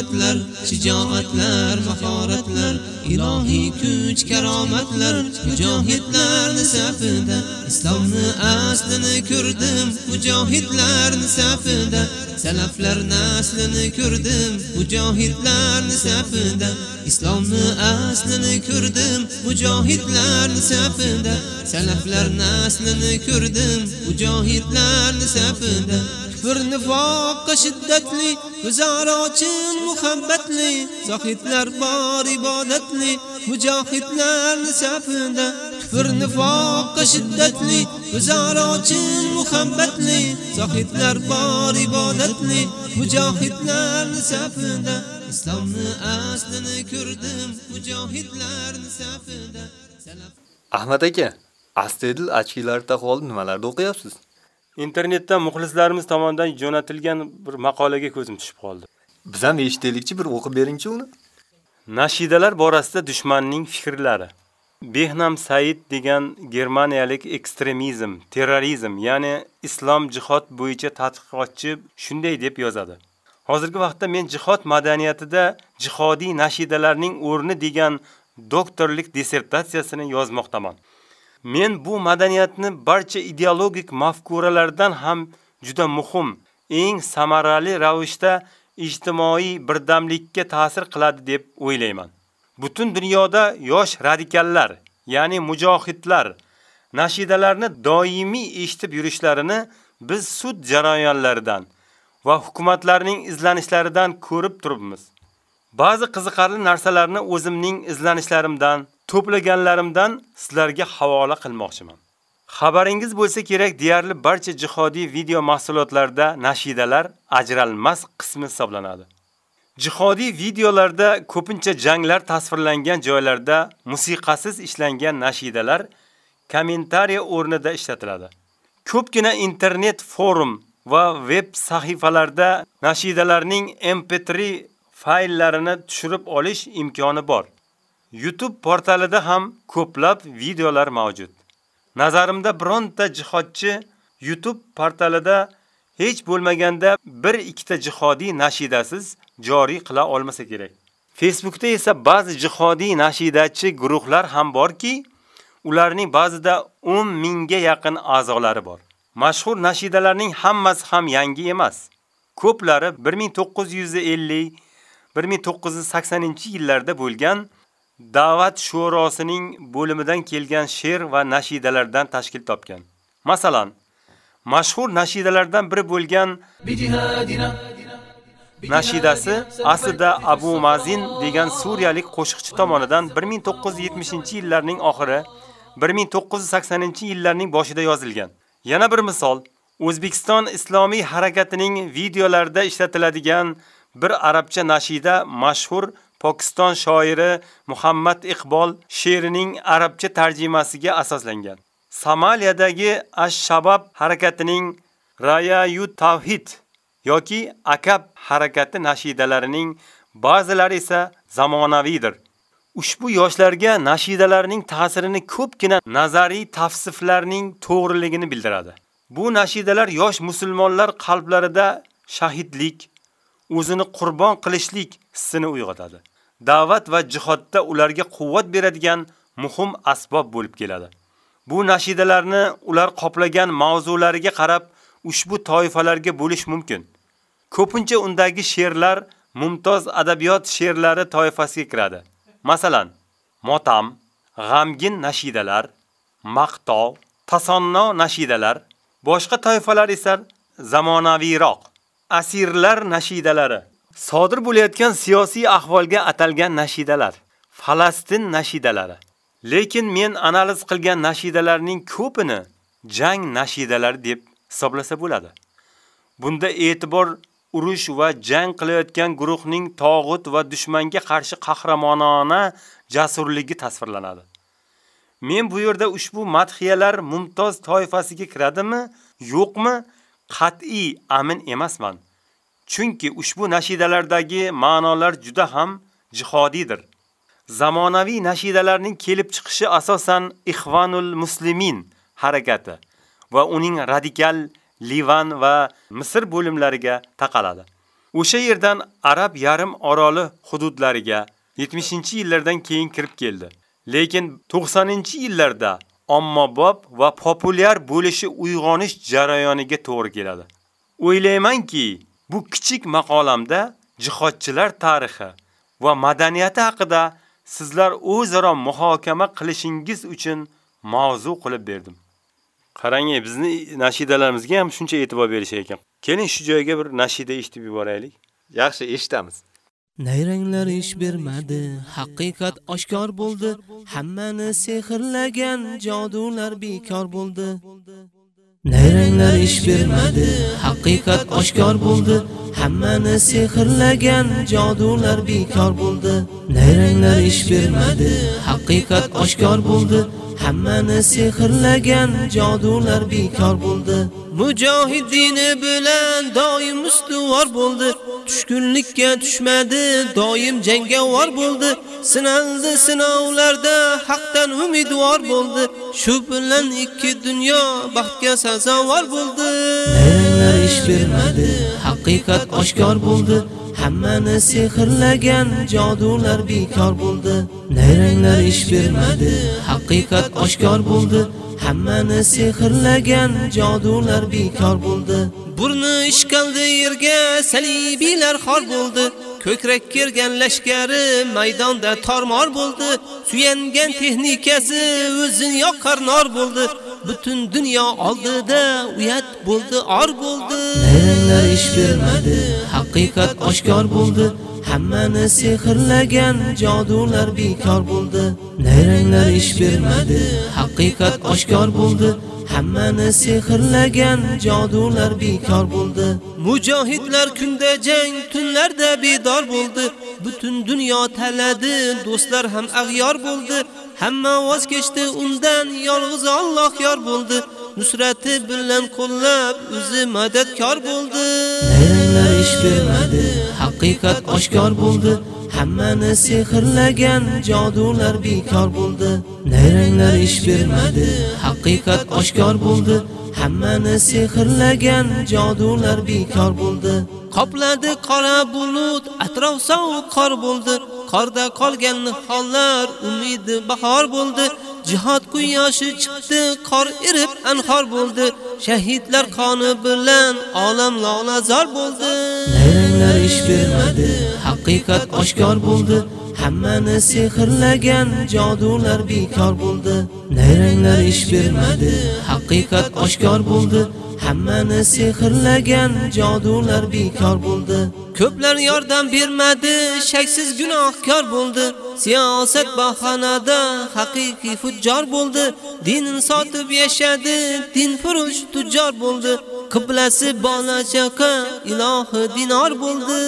jasoratlar, shijoatlar, mahoratlar, ilohiy kuch, karomatlar, mujohidlarni safida, islomni aslini ko'rdim, mujohidlarni safida, salaflar naslini ko'rdim, mujohidlarni safida, islomni aslini ko'rdim, mujohidlarni safida, salaflar naslini ko'rdim, mujohidlarni safida. Bir nifoqqa shiddatli, guzarochin muhabbatli, zohidlar bor ibodatli, mujohidlarni safida. Kufr nifoqqa shiddatli, guzarochin muhabbatli, zohidlar bor ibodatli, mujohidlarni safida. Islomni aslini ko'rdim, mujohidlarni safida. Ahmad aka, Astedil Achkilar qolib nimalarda o'qiyapsiz? Internetda muxlislarimiz tomonidan jo'natilgan bir maqolaga ko'zim tushib qoldi. Biz ham eshitaylikchi, bir o'qib beringchi uni. Nashidalar borasida dushmanning fikrlari. Behnam Said degan germaniyalik ekstremizm, terrorizm, ya'ni islom jihod bo'yicha tadqiqotchi shunday deb yozadi. Hozirgi vaqtda men jihod madaniyatida jihodiy nashidalarning o'rni degan doktorlik dissertatsiyasini yozmoqdaman. Men bu madaniyatni barcha ideologik mafkuralardan ham juda muhim, eng samarali ravishda ijtimoiy birdamlikka ta'sir qiladi deb o'ylayman. Butun dunyoda yosh radikallar, ya'ni mujohidlar nashidalarni doimiy eshitib yurishlarini biz sud jarayonlaridan va hukumatlarning izlanishlaridan ko'rib turibmiz. Ba'zi qiziqarli narsalarni o'zimning izlanishlarimdan, to'plaganlarimdan sizlarga havola qilmoqchiman. Xabaringiz bo'lsa kerak, deyarli barcha jihodiy video mahsulotlarda nashidalar ajralmas qismi hisoblanadi. Jihodiy videolarda ko'pincha janglar tasvirlangan joylarda musiqasiz ishlangan nashidalar kommentariya o'rnida ishlatiladi. Ko'pgina internet forum va veb sahifalarda nashidalarning MP3 fayllarini tushirib olish imkoni bor. YouTube portalida ham ko'plab videolar mavjud. Nazarimda bironta jihodchi YouTube portalida hech bo'lmaganda 1-2 ta jihodiy nashidasiz joriy qila olmasa kerak. Facebookda esa ba'zi jihodiy nashidachi guruhlar ham borki, ularning ba'zida 10 mingga yaqin a'zolari bor. Mashhur nashidalarning hammasi ham yangi emas. Ko'plari 1950 1980-yillarda bo'lgan Da'vat shurosining bo'limidan kelgan she'r va nashidalardan tashkil topgan. Masalan, mashhur nashidalardan biri bo'lgan nashidasi aslida Abu Mazin degan suriyalik qo'shiqchi tomonidan 1970-yillarning oxiri 1980-yillarning boshida yozilgan. Yana bir misol, O'zbekiston islomiy harakatining videolarida ishlatiladigan bir arabcha nashida mashhur Pokiston shoiri Muhammad Iqbol she'rining arabcha tarjimasiga asoslangan. Somaliyadagi Ash-Shabab harakatining Rayayut Tawhid yoki Akab harakati nashidalarining ba'zilari esa zamonaviydir. Ushbu yoshlarga nashidalarning ta'sirini ko'pgina nazariy tavsiflarning to'g'riligini bildiradi. Bu nashidalar yosh musulmonlar qalblarida shahidlik, o'zini qurbon qilishlik hissini uyg'otadi. Da'vat va jihodda ularga quvvat beradigan muhim asbob bo'lib keladi. Bu nashidalarni ular qoplagan mavzulariga qarab ushbu toifalarga bo'lish mumkin. Ko'pincha undagi she'rlar mumtoz adabiyot she'rlari toifasiga kiradi. Masalan, motam, g'amgin nashidalar, maqtov, tasonno nashidalar, boshqa toifalar esa zamonaviyroq asirlar nashidalari, sodir bo'layotgan siyosiy ahvolga atalgan nashidalar, Falastin nashidalari. Lekin men analiz qilgan nashidalarning ko'pini jang nashidalari deb hisoblasa bo'ladi. Bunda e'tibor urush va jang qilayotgan guruhning tog'ut va dushmanga qarshi qahramonona jasurligi tasvirlanadi. Men bu yerda ushbu madhiyalar mumtoz toifasiga kiradimi, yo'qmi, qat'iy amin emasman. Chunki ushbu nashidalardagi ma'nolar juda ham jihodiydir. Zamonaviy nashidalarning kelib chiqishi asosan Ixvanul Muslimin harakati va uning radikal Livan va Misr bo'limlariga taqaladi. O'sha yerdan Arab yarim oroli hududlariga 70-yillardan keyin kirib keldi. Lekin 90-yillarda ommabop va populyar bo'lishi uyg'onish jarayoniga to'g'ri keladi. O'ylaymanki, bu kichik maqolamda jihodchilar tarixi va madaniyati haqida sizlar o'zaro muhokama qilishingiz uchun mavzu qilib berdim. Qarang, bizni nashidalarimizga ham shuncha e'tibor berishar ekan. Keling shu joyga bir nashida eshitib yuboraylik. Yaxshi, eshitamiz. Nayranglar ish bermadi, haqiqat oshkor bo'ldi, hammani sehrlagan jodular bekor bo'ldi. Nayranglar ish bermadi, haqiqat oshkor bo'ldi, hammani sehrlagan jodular bekor bo'ldi. Nayranglar ish bermadi, haqiqat oshkor bo'ldi, hammani sehrlagan jodular bekor bo'ldi. Mujohidini bilan doim ustuvor bo'ldi. Tushkunlikka tushmadi, doim jangovar bo'ldi. Sinaldi sinovlarda haqdan umidvor bo'ldi. Shu bilan ikki dunyo baxtga sazovor bo'ldi. Nayranglar ish bermadi, haqiqat oshkor bo'ldi. Hammani sehrlagan jodular bekor bo'ldi. Nayranglar ish bermadi, haqiqat oshkor bo'ldi. Hammani sehrlagan jodular bekor bo'ldi. Burni ishqaldi yerga salibiylar xor bo'ldi. Ko'krak kirgan lashkari maydonda tormor bo'ldi. Suyangan texnikasi o'zini yoqar nor bo'ldi. Butun dunyo oldida uyat bo'ldi, or bo'ldi. Nayranglar ish bermadi, haqiqat oshkor bo'ldi. Hammani sehrlagan jodular bekor bo'ldi. Nayranglar ish bermadi, haqiqat oshkor bo'ldi. Hammani sehrlagan jodular bekor bo'ldi. Mujohidlar kunda jang, tunlarda bedor bo'ldi. Butun dunyo taladi, do'stlar ham ag'yor bo'ldi. Hamma voz kechdi undan, yolg'iz Alloh yor bo'ldi. Nusrati bilan qo'llab, o'zi madadkor bo'ldi. Nayranglar ish bermadi, haqiqat oshkor bo'ldi. Hammani sehrlagan jodular bekor bo'ldi. Nayranglar ish bermadi, haqiqat oshkor bo'ldi. Hammani sehrlagan jodular bekor bo'ldi. Qopladi qora bulut, atrof sovuq qor bo'ldi. Qorda qolgan nihollar umidi bahor bo'ldi. Jihad quyoshi chiqdi, qor erib anhor bo'ldi. Shahidlar qoni bilan olam lolazor bo'ldi. Nayranglar ish bermadi, haqiqat oshkor bo'ldi. Hammani sehrlagan jodular bekor bo'ldi. Nayranglar ish bermadi, haqiqat oshkor bo'ldi. Hammani sehrlagan jodular bekor bo'ldi. Ko'plar yordam bermadi, shaksiz gunohkor bo'ldi. Siyosat bahonada haqiqiy fujjor bo'ldi. dinin sotib yashadi, din furush tujjor bo'ldi. Qiblasi bola chaqa, ilohi dinor bo'ldi.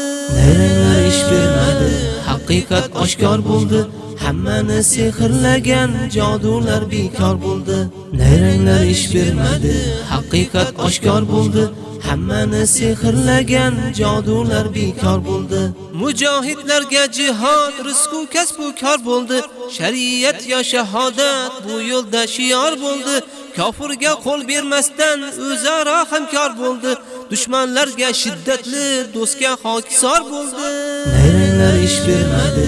Ish bermadi, haqiqat oshkor bo'ldi. Hammani sehrlagan jodular bekor bo'ldi. Nayranglar ish bermadi, haqiqat oshkor bo'ldi. Hammani sehrlagan jodular bekor bo'ldi. Mujohidlarga jihad, rizqu kasbu kor bo'ldi. Shariat yo shahodat bu yo'lda shiyor bo'ldi. Kofirga qo'l bermasdan o'zaro hamkor bo'ldi. Dushmanlarga shiddatli, do'stga hokisor bo'ldi. Nayranglar ish bermadi,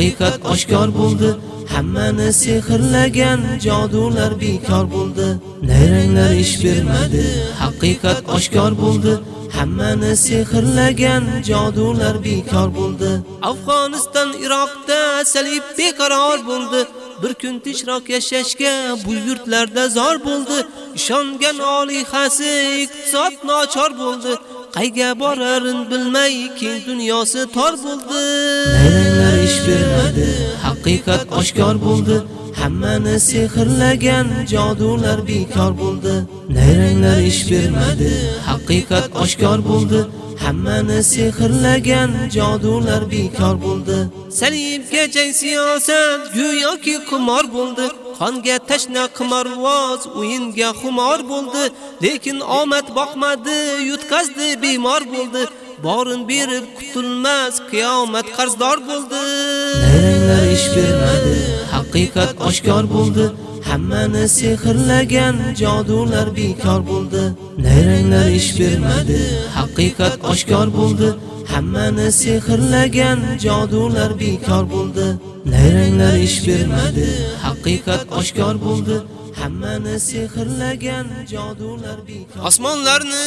haqiqat oshkor bo'ldi. Hammani sehrlagan jodular bekor bo'ldi. Nayranglar ish bermadi, haqiqat oshkor bo'ldi. Hammani sehrlagan jodular bekor bo'ldi. Afg'oniston, Iroqda salib beqaror bo'ldi. Bir kun tinchroq yashashga bu yurtlarda zor bo'ldi. Ishongan olihasi iqtisod nochor bo'ldi. Qayga borarin bilmay keyin dunyosi tor bo'ldi. Nayranglar ish bermadi haqiqat oshkor bo'ldi. Hammani sehrlagan jodular bekor bo'ldi. Nayranglar ish bermadi haqiqat oshkor bo'ldi. Hammani sehrlagan jodular bekor bo'ldi. Salibga jang siyosat go'yoki qimor bo'ldi. Qonga tashna qimorvoz o'yinga xumor bo'ldi. Lekin omad boqmadi yutqazdi bemor bo'ldi. Borin berib qutulmas qiyomat qarzdor bo'ldi. Ish bermadi. Haqiqat oshkor bo'ldi. Hammani sehrlagan jodular bekor bo'ldi. Nayranglar ish bermadi. Haqiqat oshkor bo'ldi. Hammani sehrlagan jodular bekor bo'ldi. Nayranglar ish bermadi. Haqiqat oshkor bo'ldi. Hammani sehrlagan jodular bekor osmonlarni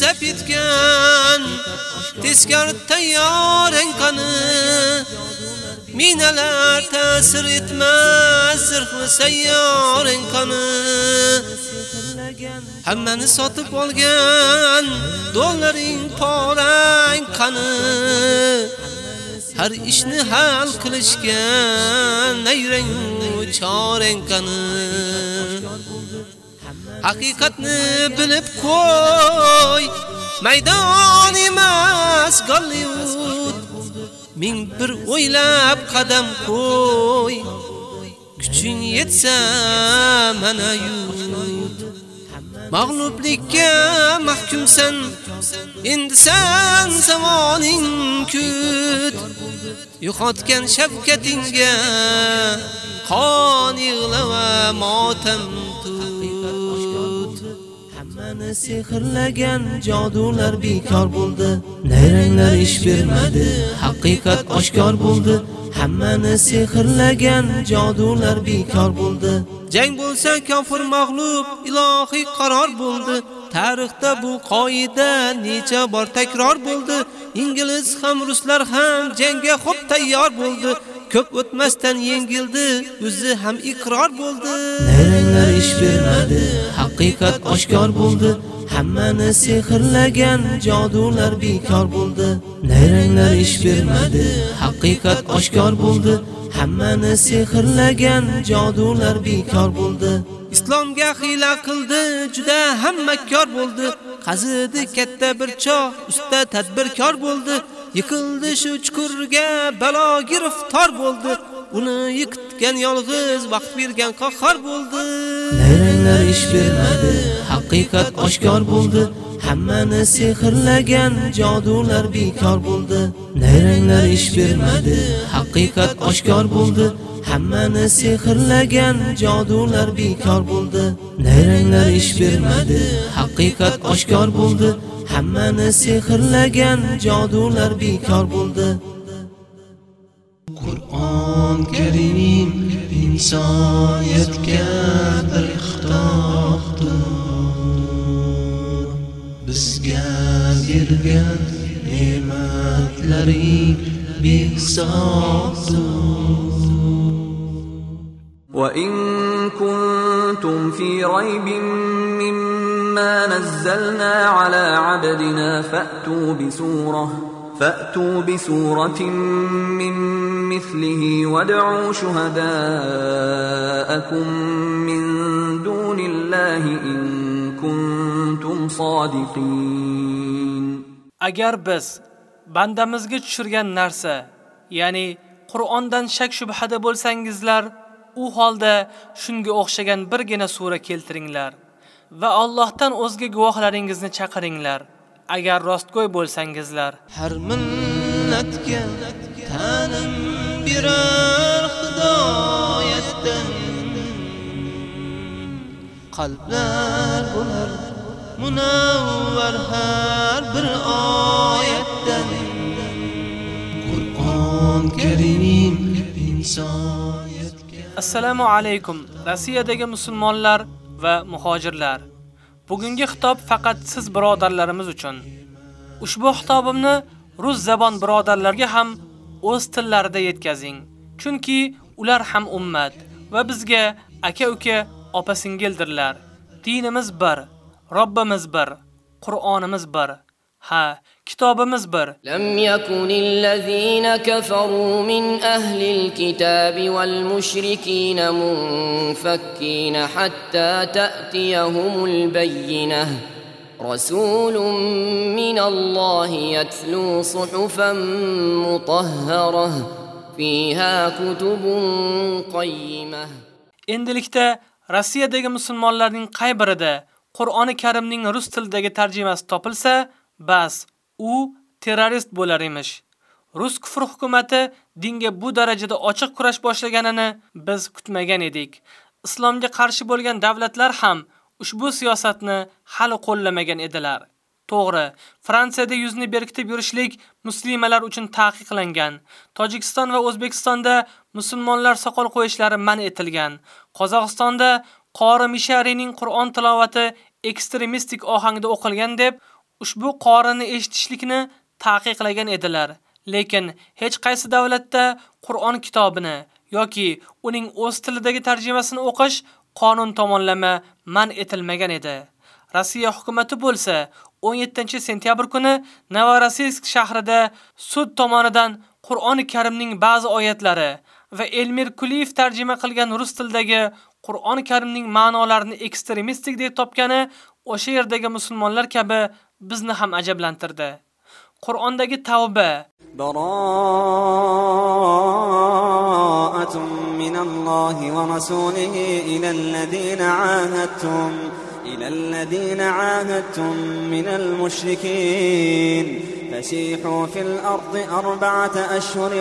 zap etgan teskari tayyorang qani? Minalar ta'sir etmas zirhli sayyorang qani Hammani sotib olgan dollaring porang qani Har ishni hal qilishga nayrang chorang qani Haqiqatni bilib qo'y maydon emas Gollywood ming bir o'ylab qadam qo'y. Kuching yetsa mana yut mag'lublikka mahkumsan endi san zamoning kut. Yo'qotgan shavkatingga qon yig'la va motam tut. Hammani sehrlagan jodular bekor bo'ldi. Nayranglar ish bermadi haqiqat oshkor bo'ldi. Hammani sehrlagan jodular bekor bo'ldi. Jang bo'lsa kofir mag'lub ilohiy qaror bo'ldi. Tarixda bu qoida necha bor takror bo'ldi. Ingliz ham ruslar ham jangga xo'p tayyor bo'ldi. Ko'p o'tmasdan yengildi o'zi ham iqror bo'ldi. Nayranglar ish bermadi haqiqat oshkor bo'ldi. Hammani sehrlagan jodular bekor bo'ldi. Nayranglar ish bermadi haqiqat oshkor bo'ldi. Hammani sehrlagan jodular bekor bo'ldi. Islomga xiyla qildi juda ham makkor bo'ldi. Qazidi katta bir choq usta tadbirkor bo'ldi yiqildi shu chukurga balo giriftor bo'ldi. Uni yiqitgan yolg'iz vaqt bergan qahhor bo'ldi. Nayranglar ish bermadi. Haqiqat oshkor bo'ldi. Hammani sehrlagan jodular bekor bo'ldi. Nayranglar ish bermadi. Haqiqat oshkor bo'ldi. Hammani sehrlagan jodular bekor bo'ldi. Nayranglar ish bermadi. Haqiqat oshkor bo'ldi. Hammani sehrlagan jodular bekor bo'ldi. Qur'on Karim insoniyatga bir xitobdir bizga bergan ne'matlaring behisobdir وإن كنتم في ريب مما نزلنا على عبدنا فأتوا بسورة فأتوا بسورة من مثله وادعوا شهداءكم من دون الله إن kuntum sodiqin agar biz bandamizga tushirgan narsa ya'ni Qur'ondan shak shubhada bo'lsangizlar u holda shunga o'xshagan birgina sura keltiringlar va Allohdan o'zga guvohlaringizni chaqiringlar. Agar rostgo'y bo'lsangizlar. Har minnatga tanim birar xudoyatdan qalblar bo'lar munavvar har bir oyatdan Qur'on Karim insoniyatga Assalomu alaykum Rossiyadagi musulmonlar va muhojirlar. Bugungi xitob faqat siz birodarlarimiz uchun. Ushbu xitobimni rus zabon birodarlarga ham o'z tillarida yetkazing. Chunki ular ham ummat va bizga aka-uka, opa singildirlar. Dinimiz bir, Robbimiz bir, Qur'onimiz bir. Ha, kitobimiz bir. Lam yakunil ladzina kafaru min ahlil kitabi wal mushrikin munfakkin hatta ta'tiyahumul bayyinah. رسول من الله يتلو صحفا مطهرة فيها كتب قيمة Endilikda Rossiyadagi musulmonlarning qay birida Qur'oni Karimning rus tilidagi tarjimasi topilsa, bas, u terrorist bo'lar emish. Rus kufr hukumatı dinga bu darajada ochiq kurash boshlaganini biz kutmagan edik. Islomga qarshi bo'lgan davlatlar ham ushbu siyosatni hali qo'llamagan edilar. To'g'ri, Fransiyada yuzni berkitib yurishlik muslimalar uchun taqiqlangan. Tojikiston va O'zbekistonda musulmonlar soqol qo'yishlari man etilgan. Qozog'istonda qori Misharining Qur'on tilovati ekstremistik ohangda o'qilgan deb ushbu qorini eshitishlikni taqiqlagan edilar. Lekin hech qaysi davlatda Qur'on kitobini yoki uning o'z tilidagi tarjimasini o'qish qonun tomonlama man etilmagan edi. Rossiya hukumatı bo'lsa 17 sentyabr kuni Novorossiysk shahrida sud tomonidan Qur'oni Karimning ba'zi oyatlari va Elmir Kuliyev tarjima qilgan rus tilidagi Qur'oni Karimning ma'nolarini ekstremistik deb topgani o'sha yerdagi musulmonlar kabi bizni ham ajablantirdi. Qur'ondagi tavba baroatun minallohi va rasulihi ila allazina ahadtum إلى الذين عاهدتم من المشركين فسيحوا في الأرض أربعة أشهر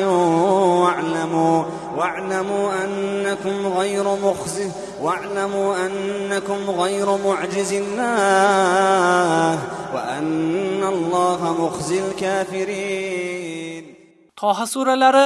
واعلموا واعلموا أنكم غير مخزي واعلموا أنكم غير معجز الله وأن الله مخزي الكافرين. Toha suralari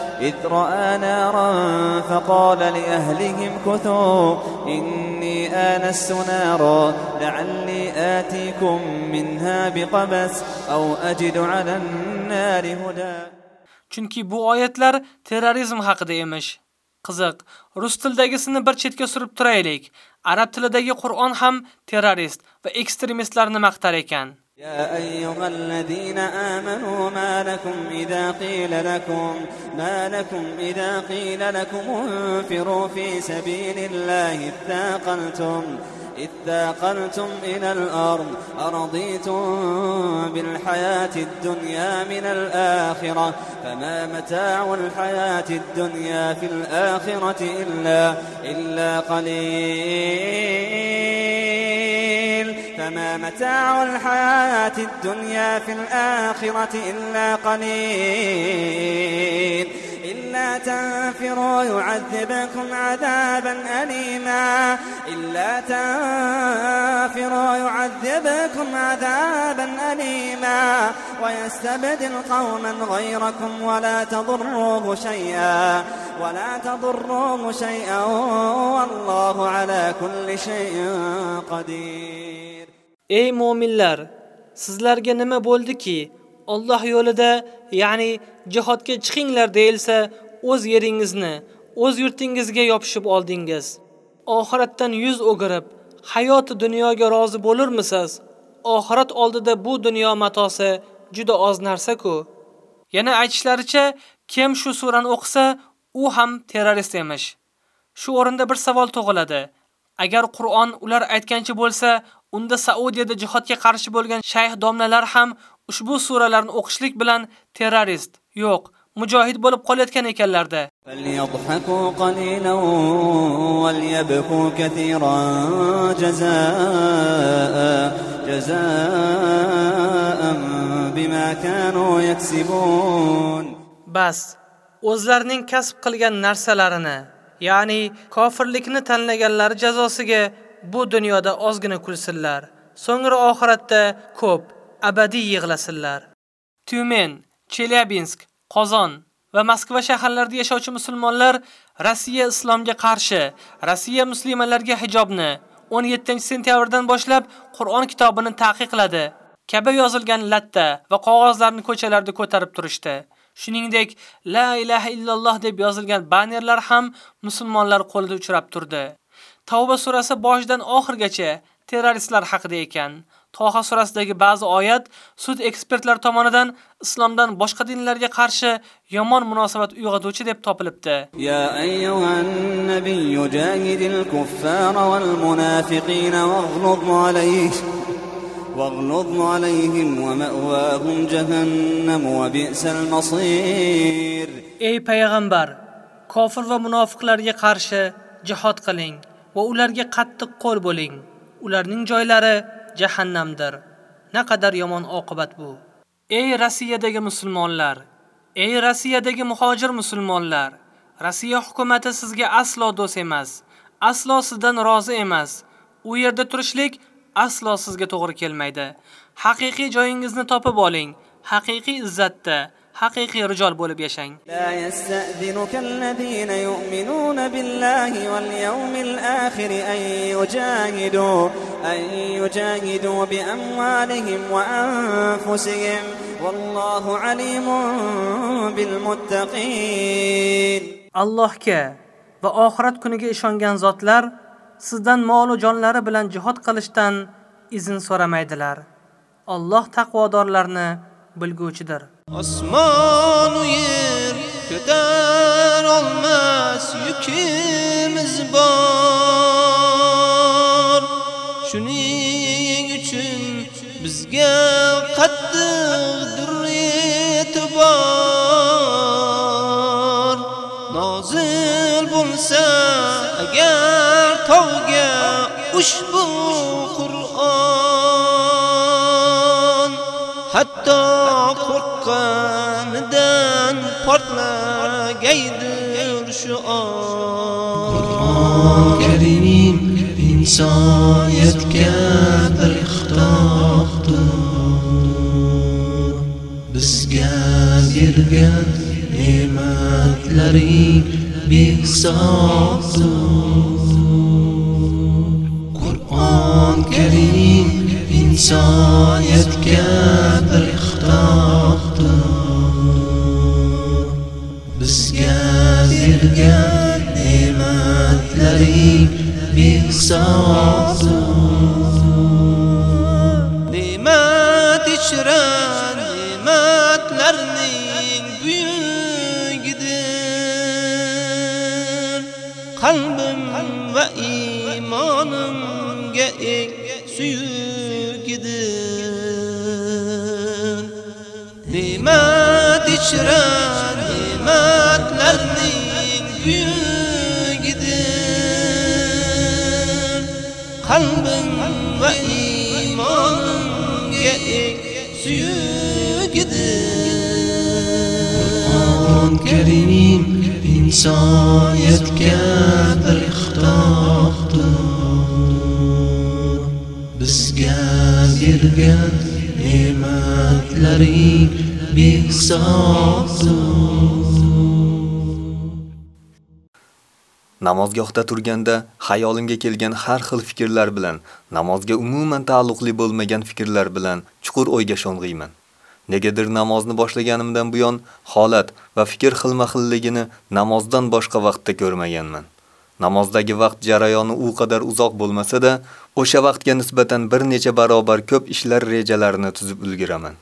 إذ رأى نارا فقال لأهلهم كثوا إني آنست نارا لعلي آتيكم منها بقبس أو أجد على النار هدى Chunki bu oyatlar terrorizm haqida emish. Qiziq, rus tilidagisini bir chetga surib turaylik. Arab tilidagi Qur'on ham terrorist va ekstremistlarni maqtar ekan. يا أيها الذين آمنوا ما لكم إذا قيل لكم ما لكم إذا قيل لكم انفروا في سبيل الله اثاقلتم اثاقلتم إلى الأرض أرضيتم بالحياة الدنيا من الآخرة فما متاع الحياة الدنيا في الآخرة إلا إلا قليل. فما متاع الحياة الدنيا في الآخرة إلا قليل. إلا تنفروا يعذبكم عذابا أليما. إلا تنفروا يعذبكم عذابا أليما. ويستبدل قوما غيركم ولا تضروه شيئا. ولا تضروه شيئا والله على كل شيء قدير. Ey mu'minlar, sizlarga nima bo'ldiki, Alloh yo'lida, ya'ni jihodga chiqinglar deilsa, o'z yeringizni, o'z yurtingizga yopishib oldingiz. Oxiratdan yuz o'girib, hayoti dunyoga rozi bo'larmisiz? Oxirat oldida bu dunyo matosi juda oz narsa-ku. Yana aytishlaricha, kim shu surani o'qisa, u ham terrorist emish. Shu o'rinda bir savol tug'iladi. Agar Qur'on ular aytgancha bo'lsa, unda Saudiyada jihodga qarshi bo'lgan shayx domlalar ham ushbu suralarni o'qishlik bilan terrorist yo'q mujohid bo'lib qolayotgan ekanlarda. bas o'zlarining kasb qilgan narsalarini ya'ni kofirlikni tanlaganlari jazosiga bu dunyoda ozgina kulsinlar. So'ngra oxiratda ko'p abadiy yig'lasinlar. Tyumen, Chelyabinsk, Qozon va Moskva shaharlarida yashovchi musulmonlar Rossiya islomga qarshi, Rossiya musulmonlarga hijobni 17-sentyabrdan boshlab Qur'on kitobini taqiqladi. kabi yozilgan latta va qog'ozlarni ko'chalarda ko'tarib turishdi. Shuningdek, la ilaha illalloh deb yozilgan bannerlar ham musulmonlar qo'lida uchrab turdi. Tavba surasi boshidan oxirgacha terroristlar haqida ekan. Toha surasidagi ba'zi oyat sud ekspertlar tomonidan islomdan boshqa dinlarga qarshi yomon munosabat uyg'otuvchi deb topilibdi. Ya ayyuhan nabiy jangidil kuffar val munafiqin waghlub alayhim waghlub alayhim wa ma'wahum jahannam wa bi'sal masir. Ey payg'ambar, kofir va munofiqlarga qarshi jihad qiling va ularga qattiq qo'l bo'ling. Ularning joylari jahannamdir. Naqadar yomon oqibat bu. Ey Rossiyadagi musulmonlar, ey Rossiyadagi muhojir musulmonlar, Rossiya hukumatı sizga aslo do'st emas, aslo sizdan rozi emas. U yerda turishlik aslo sizga to'g'ri kelmaydi. Haqiqiy joyingizni topib oling. Haqiqiy izzatda, haqiqiy rijol bo'lib yashang la wal yawmil akhir an yujahidu bi amwalihim wa anfusihim wallohu alimun bil muttaqin Allohga va oxirat kuniga ishongan zotlar sizdan molu jonlari bilan jihod qilishdan izn so'ramaydilar. Alloh taqvodorlarni bilguvchidir. Osmon u yer ko'tar olmas yukimiz bor. Shuning uchun bizga qattiqdir e'tibor. Nozil bo'lsa agar tog'ga ushbu Qur'on hatto qo'rqqanidan portlagaydir shuor Qur'on Karim insoniyatga bir xitohdir bizga bergan ne'matlaring behisobdir Qur'on Karim insoniyatga bir xitohdir bizga bergan ne'matlaring behisobdir ne'mat ichra ne'matlarning buyugidir qalbim va iymonimga eng suyugidir ne'mat ichra Qur'on Karim insoniyatga bir xitoqdir bizga bergan ne'matlaring behisobdir Namozgohda turganda xayolimga kelgan har xil fikrlar bilan, namozga umuman taalluqli bo'lmagan fikrlar bilan chuqur o'yga sho'ng'iyman. Negadir namozni boshlaganimdan buyon holat va fikr xilma-xilligini namozdan boshqa vaqtda ko'rmaganman. Namozdagi vaqt jarayoni u qadar uzoq bo'lmasa-da, o'sha vaqtga nisbatan bir necha barobar ko'p ishlar rejalarini tuzib ulguraman.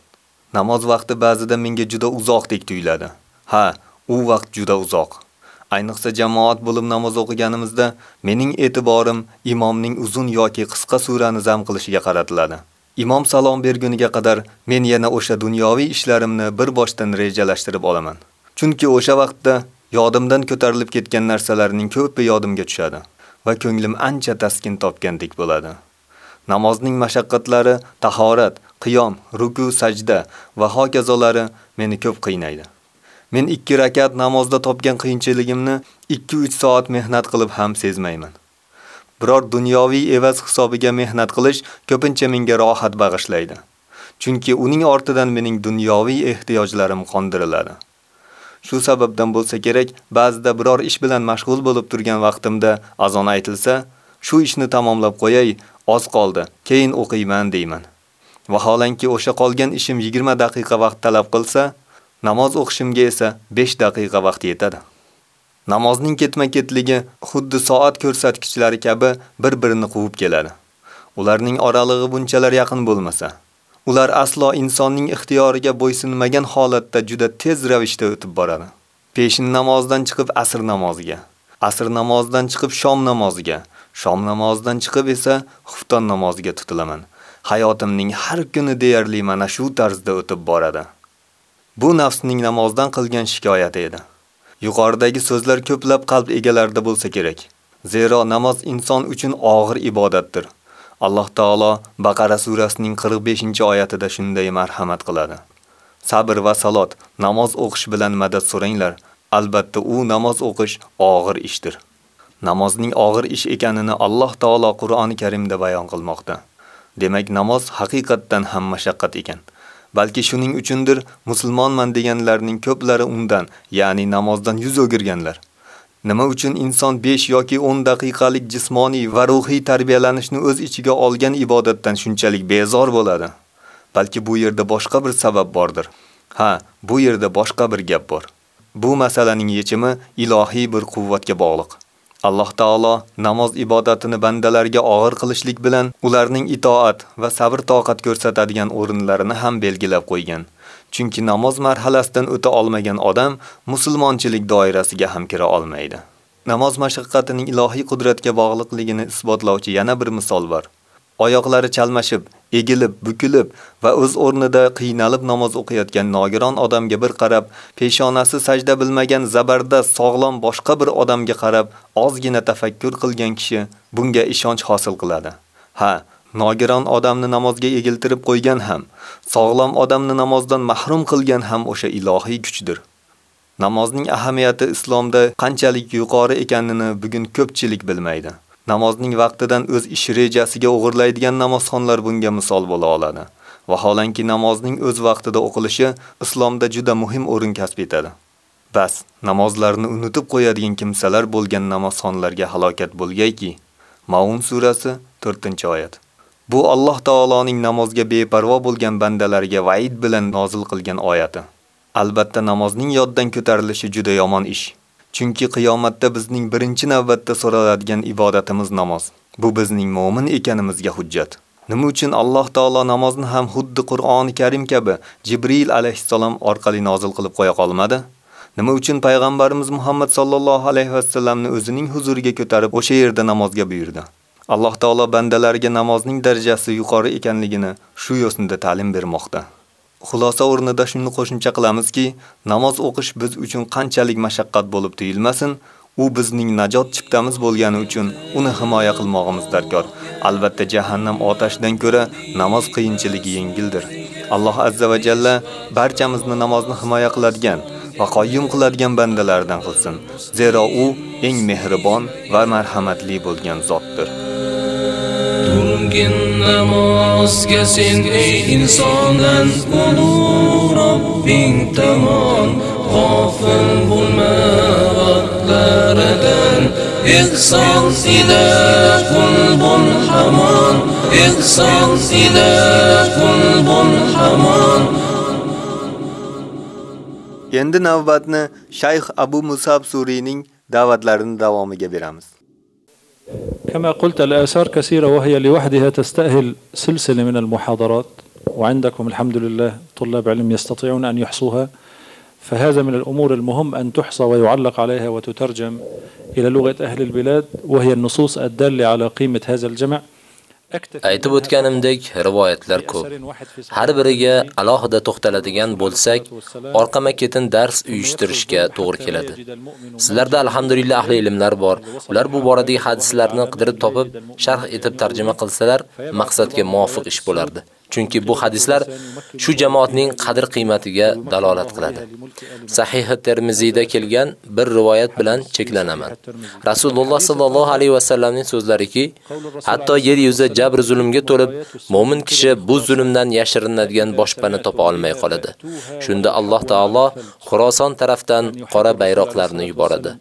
Namoz vaqti ba'zida menga juda uzoqdek tuyuladi. Ha, u vaqt juda uzoq. Ayniqsa jamoat bo'lib namoz o'qiganimizda mening e'tiborim imomning uzun yoki qisqa surani zam qilishiga qaratiladi. Imom salom berguniga qadar men yana o'sha dunyoviy ishlarimni bir boshdan rejalashtirib olaman. Chunki o'sha vaqtda yodimdan ko'tarilib ketgan narsalarning ko'pi yodimga tushadi va ko'nglim ancha taskin topgandek bo'ladi. Namozning mashaqqatlari, tahorat, qiyom, ruku, sajda va hokazolari meni ko'p qiynaydi. Men 2 rakat namozda topgan qiyinchiligimni 2-3 soat mehnat qilib ham sezmayman. Biror dunyoviy evaz hisobiga mehnat qilish ko'pincha menga rohat bag'ishlaydi. Chunki uning ortidan mening dunyoviy ehtiyojlarim qondiriladi. Shu sababdan bo'lsa kerak, ba'zida biror ish bilan mashg'ul bo'lib turgan vaqtimda azon aytilsa, shu ishni tamomlab qo'yay, oz qoldi, keyin o'qiyman deyman. Vaholanki o'sha qolgan ishim 20 daqiqa vaqt talab qilsa, namoz o'qishimga esa 5 daqiqa vaqt yetadi. Namozning ketma-ketligi xuddi soat ko'rsatkichlari kabi bir-birini quvib keladi. Ularning oralig'i bunchalar yaqin bo'lmasa, ular aslo insonning ixtiyoriga bo'ysunmagan holatda juda tez ravishda o'tib boradi. Peshin namozdan chiqib asr namoziga, asr namozidan chiqib shom namoziga, shom namozidan chiqib esa xufton namoziga tutilaman. Hayotimning har kuni deyarli mana shu tarzda o'tib boradi. Bu nafsning namozdan qilgan shikoyati edi. Yuqoridagi so'zlar ko'plab qalb egalarida bo'lsa kerak. Zero namoz inson uchun og'ir ibodatdir. Alloh taolo Baqara surasining 45-oyatida shunday marhamat qiladi. Sabr va salot, namoz o'qish bilan madad so'ranglar. Albatta u namoz o'qish og'ir ishdir. Namozning og'ir ish ekanini Alloh taolo Qur'oni Karimda bayon qilmoqda. Demak, namoz haqiqatdan ham mashaqqat ekan. Balki shuning uchundir musulmonman deganlarning ko'plari undan, ya'ni namozdan yuz o'girganlar. Nima uchun inson 5 yoki 10 daqiqalik jismoniy va ruhiy tarbiyalanishni o'z ichiga olgan ibodatdan shunchalik bezor bo'ladi? Balki bu yerda boshqa bir sabab bordir. Ha, bu yerda boshqa bir gap bor. Bu masalaning yechimi ilohiy bir quvvatga bog'liq. Alloh taolo namoz ibodatini bandalarga og'ir qilishlik bilan ularning itoat va sabr toqat ko'rsatadigan o'rinlarini ham belgilab qo'ygan. Chunki namoz marhalasidan o'ta olmagan odam musulmonchilik doirasiga ham kira olmaydi. Namoz mashaqqatining ilohiy qudratga bog'liqligini isbotlovchi yana bir misol bor. Oyoqlari chalmashib, egilib, bukilib va o'z o'rnida qiynalib namoz o'qiyotgan nogiron odamga bir qarab, peshonasi sajda bilmagan zabarda sog'lom boshqa bir odamga qarab, ozgina tafakkur qilgan kishi bunga ishonch hosil qiladi. Ha, nogiron odamni namozga egiltirib qo'ygan ham, sog'lom odamni namozdan mahrum qilgan ham o'sha ilohiy kuchdir. Namozning ahamiyati islomda qanchalik yuqori ekanini bugun ko'pchilik bilmaydi. Namozning vaqtidan o'z ish rejasiga o'g'irlaydigan namozxonlar bunga misol bo'la oladi. Vaholanki namozning o'z vaqtida o'qilishi islomda juda muhim o'rin kasb etadi. Bas, namozlarni unutib qo'yadigan kimsalar bo'lgan namozxonlarga halokat bo'lgayki. Maun surasi 4-oyat. Bu Alloh taoloning namozga beparvo bo'lgan bandalariga va'id bilan nozil qilgan oyati. Albatta namozning yoddan ko'tarilishi juda yomon ish. Chunki qiyomatda bizning birinchi navbatda so'raladigan ibodatimiz namoz. Bu bizning mu'min ekanimizga hujjat. Nima uchun Alloh taolo namozni ham xuddi Qur'oni Karim kabi Jibril alayhissalom orqali nozil qilib qo'ya qolmadi? Nima uchun payg'ambarimiz Muhammad sallallohu alayhi vasallamni o'zining huzuriga ko'tarib o'sha yerda namozga buyurdi? Alloh taolo bandalariga namozning darajasi yuqori ekanligini shu yo'sinda ta'lim bermoqda. Xulosa o'rnida shuni qo'shimcha qilamizki, namoz o'qish biz uchun qanchalik mashaqqat bo'lib tuyulmasin, u bizning najot chiptamiz bo'lgani uchun uni himoya qilmog'imiz darkor. Albatta jahannam otashidan ko'ra namoz qiyinchiligi yengildir. Alloh azza va jalla barchamizni namozni himoya qiladigan va qoyim qiladigan bandalardan qilsin. Zero u eng mehribon va marhamatli bo'lgan zotdir. Turgin namozga sen ey insondan ulug' Robbing tomon g'ofil bo'lma vaqtlaridan ihson ila qulbun hamon ihson ila qulbun hamon Endi navbatni Shayx Abu Musab Suriyning da'vatlarining davomiga beramiz. كما قلت الآثار كثيرة وهي لوحدها تستأهل سلسلة من المحاضرات وعندكم الحمد لله طلاب علم يستطيعون أن يحصوها فهذا من الأمور المهم أن تحصى ويعلق عليها وتترجم إلى لغة أهل البلاد وهي النصوص الدالة على قيمة هذا الجمع. Aytib o'tganimdek, rivoyatlar ko'p. Har biriga alohida to'xtaladigan bo'lsak, orqama-ketin dars uyushtirishga to'g'ri keladi. Sizlarda alhamdulillah ahli ilmlar bor. Ular bu boradagi hadislarni qidirib topib, sharh etib tarjima qilsalar, maqsadga muvofiq ish bo'lardi. Chunki bu hadislar shu jamoatning qadr qiymatiga dalolat qiladi. Sahih Termiziyda kelgan bir rivoyat bilan cheklanaman. Rasululloh sallallohu alayhi va sallamning so'zlariki, hatto yer yuzi jabr zulmga to'lib, mo'min kishi bu zulmdan yashirinadigan boshpana topa olmay qoladi. Shunda Alloh taolo Xuroson tarafdan qora bayroqlarni yuboradi.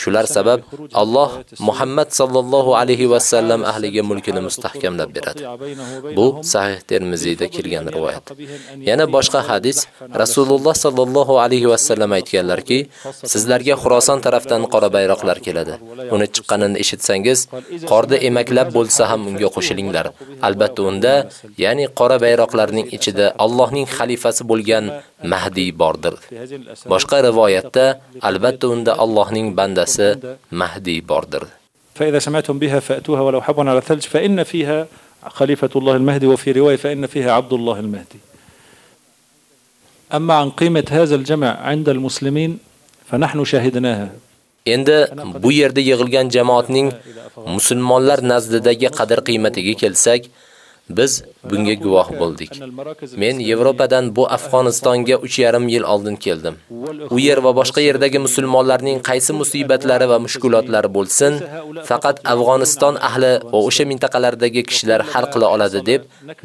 Shular sabab Alloh Muhammad sallallohu alayhi va sallam ahliga mulkini mustahkamlab beradi. Bu sahih Termiziy Tirmiziyda kelgan rivoyat. Yana boshqa hadis Rasululloh sallallohu alayhi va sallam aytganlarki, sizlarga Xuroson tarafdan qora bayroqlar keladi. Uni chiqqanini eshitsangiz, qorda emaklab bo'lsa ham unga qo'shilinglar. Albatta unda, ya'ni qora bayroqlarning ichida Allohning xalifasi bo'lgan Mahdi bordir. Boshqa rivoyatda albatta unda Allohning bandasi Mahdi bordir. فإذا سمعتم بها فأتوها ولو حبوا على ثلج فإن فيها خليفة الله المهدي وفي رواية فإن فيها عبد الله المهدي. أما عن قيمة هذا الجمع عند المسلمين فنحن شاهدناها. Endi bu yerda yig'ilgan jamoatning musulmonlar nazdidagi qadr qiymatiga kelsak, Biz bunga guvoh bo'ldik. Men Yevropadan bu Afg'onistonga 3,5 yil oldin keldim. U yer va boshqa yerdagi musulmonlarning qaysi musibatlari va mushkulotlari bo'lsin, faqat Afg'oniston ahli va o'sha mintaqalardagi kishilar hal qila oladi deb,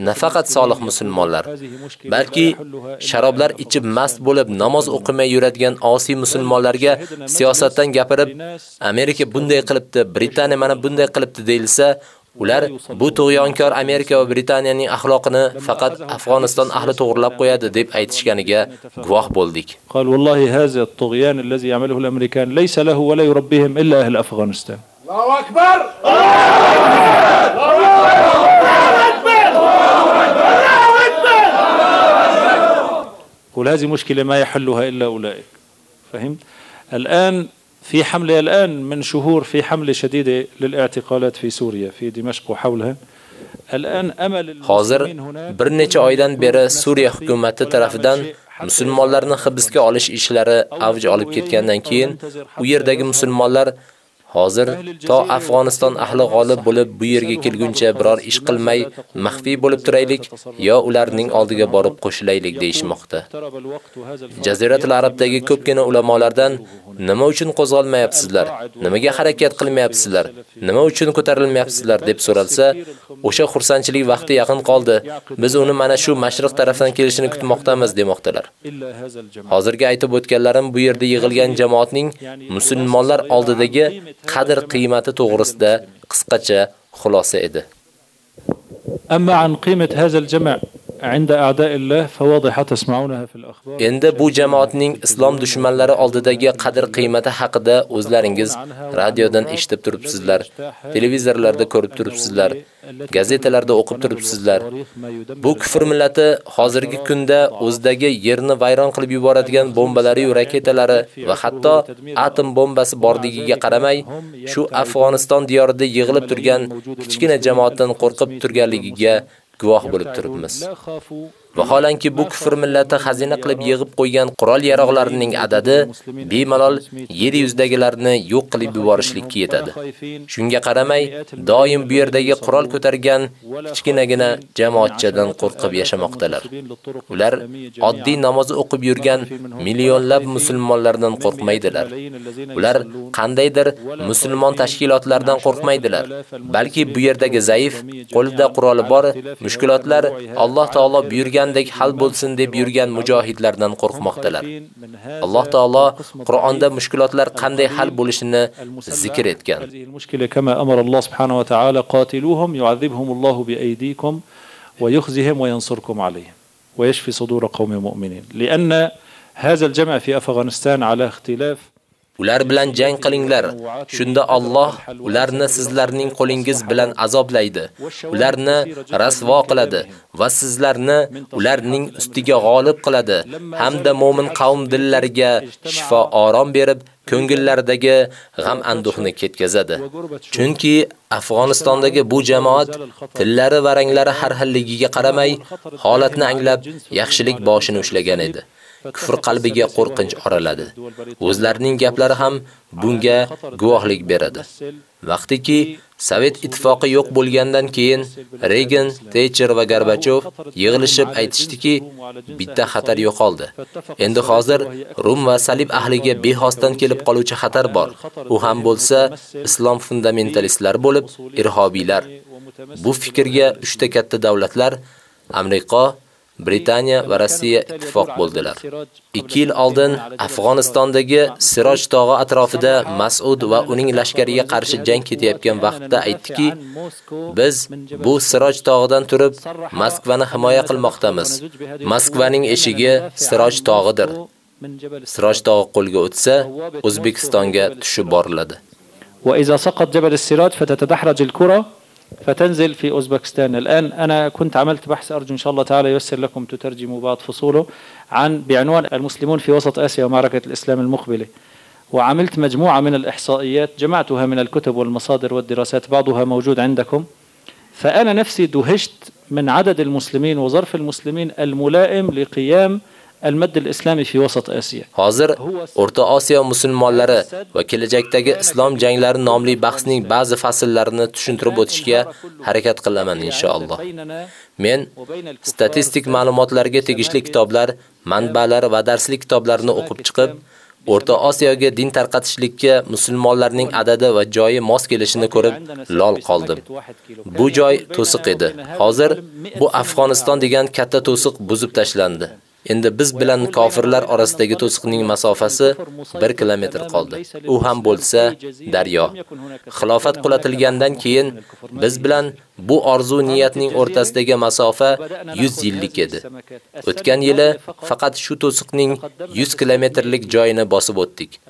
nafaqat solih musulmonlar, balki sharoblar ichib mast bo'lib namoz o'qimay yuradigan osiy musulmonlarga siyosatdan gapirib, Amerika bunday qilibdi, Britaniya mana bunday qilibdi deilsa, Ular bu tug'yonkor Amerika va Britaniyaning axloqini faqat Afg'oniston ahli to'g'irlab qo'yadi deb aytishganiga guvoh bo'ldik. Qal wallahi hazi at-tughyan allazi ya'maluhu al-Amerikan laysa lahu wa la yurbihim illa ahli Afghanistan. Allahu akbar! قل هذه مشكلة ما يحلها إلا أولئك فهمت؟ الآن في حملة الآن من شهور في حملة شديدة للاعتقالات في سوريا في دمشق وحولها الآن أمل Hozir bir necha oydan beri Suriya hukumatı tarafidan musulmonlarni hibsga olish ishlari avj olib ketgandan keyin u yerdagi musulmonlar Hozir to Afg'oniston ahli g'olib bo'lib bu yerga kelguncha biror ish qilmay maxfiy bo'lib turaylik yo ularning oldiga borib qo'shilaylik deyshmoqda. Jaziratul Arabdagi ko'pgina ulamolardan nima uchun qo'zg'almayapsizlar? Nimaga harakat qilmayapsizlar? Nima uchun ko'tarilmayapsizlar deb so'ralsa, o'sha xursandchilik vaqti yaqin qoldi. Biz uni mana shu mashriq tarafdan kelishini kutmoqdamiz demoqdalar. Hozirgi aytib o'tganlarim bu yerda yig'ilgan jamoatning musulmonlar oldidagi qadr qiymati to'g'risida qisqacha xulosa edi. Amma an qimat hazal jama' endi bu jamoatning islom dushmanlari oldidagi qadr qiymati haqida o'zlaringiz radiodan eshitib turibsizlar televizorlarda ko'rib turibsizlar gazetalarda o'qib turibsizlar. Bu kufr millati hozirgi kunda o'zidagi yerni vayron qilib yuboradigan bombalari yu raketalari va hatto atom bombasi borligiga qaramay shu Afg'oniston diyorida yig'ilib turgan kichkina jamoatdan qo'rqib turganligiga guvoh bo'lib turibmiz. Vaholanki bu kufr millati xazina qilib yig'ib qo'ygan qurol yaroqlarining adadi bemalol yer yuzidagilarni yo'q qilib yuborishlikka yetadi. Shunga qaramay, doim bu yerdagi qurol ko'targan kichkinagina jamoatchadan qo'rqib yashamoqdalar. Ular oddiy namoz o'qib yurgan millionlab musulmonlardan qo'rqmaydilar. Ular qandaydir musulmon tashkilotlardan qo'rqmaydilar, balki bu yerdagi zaif, qo'lida quroli bor mushkulotlar Alloh taolo buyurgan qilgandek hal bo'lsin deb yurgan mujohidlardan qo'rqmoqdilar. Alloh taolo Qur'onda mushkulotlar qanday hal bo'lishini zikr etgan. Mushkila kama amara Alloh subhanahu va taala qatiluhum yu'adhibhumullohu biaydikum wa yukhzihim wa yansurkum alayhim wa yashfi sudur qaumin mu'minin. Lianna هذا الجمع في أفغانستان على اختلاف Ular bilan jang qilinglar. Shunda Alloh ularni sizlarning qo'lingiz bilan azoblaydi. Ularni rasvo qiladi va sizlarni ularning ustiga g'olib qiladi. Hamda mo'min qavm dillariga shifo orom berib, ko'ngillaridagi g'am anduhni ketkazadi. Chunki Afg'onistondagi bu jamoat tillari va ranglari har xilligiga qaramay holatni anglab yaxshilik boshini ushlagan edi. Kufr qalbiga qo'rqinch oraladi. O'zlarining gaplari ham bunga guvohlik beradi. Vaqtiki Sovet ittifoqi yo'q bo'lgandan keyin Reagan, Thatcher va Gorbachev yig'ilishib aytishdiki, bitta xatar yo'qoldi. Endi hozir Rum va Salib ahliga behosdan kelib qoluvchi xatar bor. U ham bo'lsa islom fundamentalistlari bo'lib, irhobiylar. Bu fikrga 3 ta katta davlatlar Amerika, Britaniya va Rossiya ittifoq bo'ldilar. 2 yil oldin Afg'onistondagi Siroj tog'i atrofida Mas'ud va uning lashkariga qarshi jang ketayotgan vaqtda aytdiki, biz bu Siroj tog'idan turib Moskvani himoya qilmoqdamiz. Moskvaning eshigi Siroj tog'idir. Siroj tog'i qo'lga o'tsa, O'zbekistonga tushib boriladi. وإذا سقط جبل السراج فتتدحرج الكرة فتنزل في أوزبكستان. الآن أنا كنت عملت بحث أرجو إن شاء الله تعالى ييسر لكم تترجموا بعض فصوله عن بعنوان المسلمون في وسط آسيا ومعركة الإسلام المقبلة. وعملت مجموعة من الإحصائيات جمعتها من الكتب والمصادر والدراسات بعضها موجود عندكم. فأنا نفسي دهشت من عدد المسلمين وظرف المسلمين الملائم لقيام Hozir O'rta Osiyo musulmonlari va kelajakdagi islom janglari nomli bahsning ba'zi fasllarini tushuntirib o'tishga harakat qilaman inshaalloh. Men statistik ma'lumotlarga tegishli kitoblar, manbalar va darslik kitoblarini o'qib chiqib, O'rta Osiyoga din tarqatishlikka musulmonlarning adadi va joyi mos kelishini ko'rib lol qoldim. Bu joy to'siq edi. Hozir bu Afg'oniston degan katta to'siq buzib tashlandi. Endi biz bilan kofirlar orasidagi to'siqning masofasi 1 kilometr qoldi. U ham bo'lsa daryo. Xilofat qulatilgandan keyin biz bilan bu orzu niyatning o'rtasidagi masofa 100 yillik edi. O'tgan yili faqat shu to'siqning 100 kilometrlik joyini bosib o'tdik.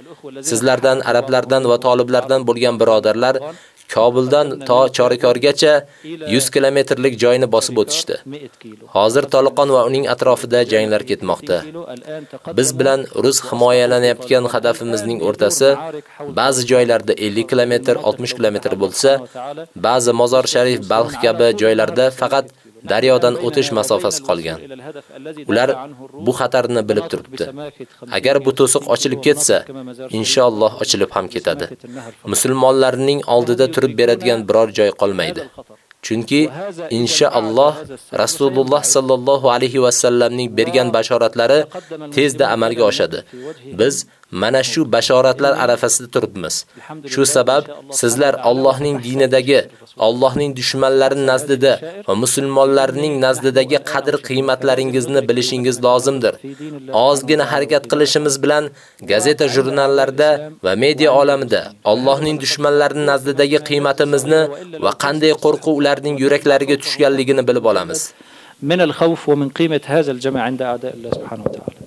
Sizlardan, arablardan va toliblardan bo'lgan birodarlar Kobuldan to Chorikorgacha 100 kilometrlik joyni bosib o'tishdi. Hozir Toliqon va uning atrofida janglar ketmoqda. Biz bilan Rus himoyalanayotgan hadafimizning o'rtasi ba'zi joylarda 50 kilometr, 60 kilometr bo'lsa, ba'zi Mozor Sharif, Balx kabi joylarda faqat daryodan o'tish masofasi qolgan. Ular bu xatarni bilib turibdi. Agar bu to'siq ochilib ketsa, inshaalloh ochilib ham ketadi. Musulmonlarning oldida turib beradigan biror joy qolmaydi. Chunki inshaalloh Rasululloh sallallohu alayhi va sallamning bergan bashoratlari tezda amalga oshadi. Biz mana shu bashoratlar arafasida turibmiz. Shu sabab sizlar Allohning dinidagi, Allohning dushmanlari nazdida va musulmonlarning nazdidagi qadr-qiymatlaringizni bilishingiz lozimdir. Ozgina harakat qilishimiz bilan gazeta jurnallarda va media olamida Allohning dushmanlari nazdidagi qiymatimizni va qanday qo'rquv ularning yuraklariga tushganligini bilib olamiz. Min al-khawf va min qimat hadha al-jama'a 'inda a'da subhanahu va taolo.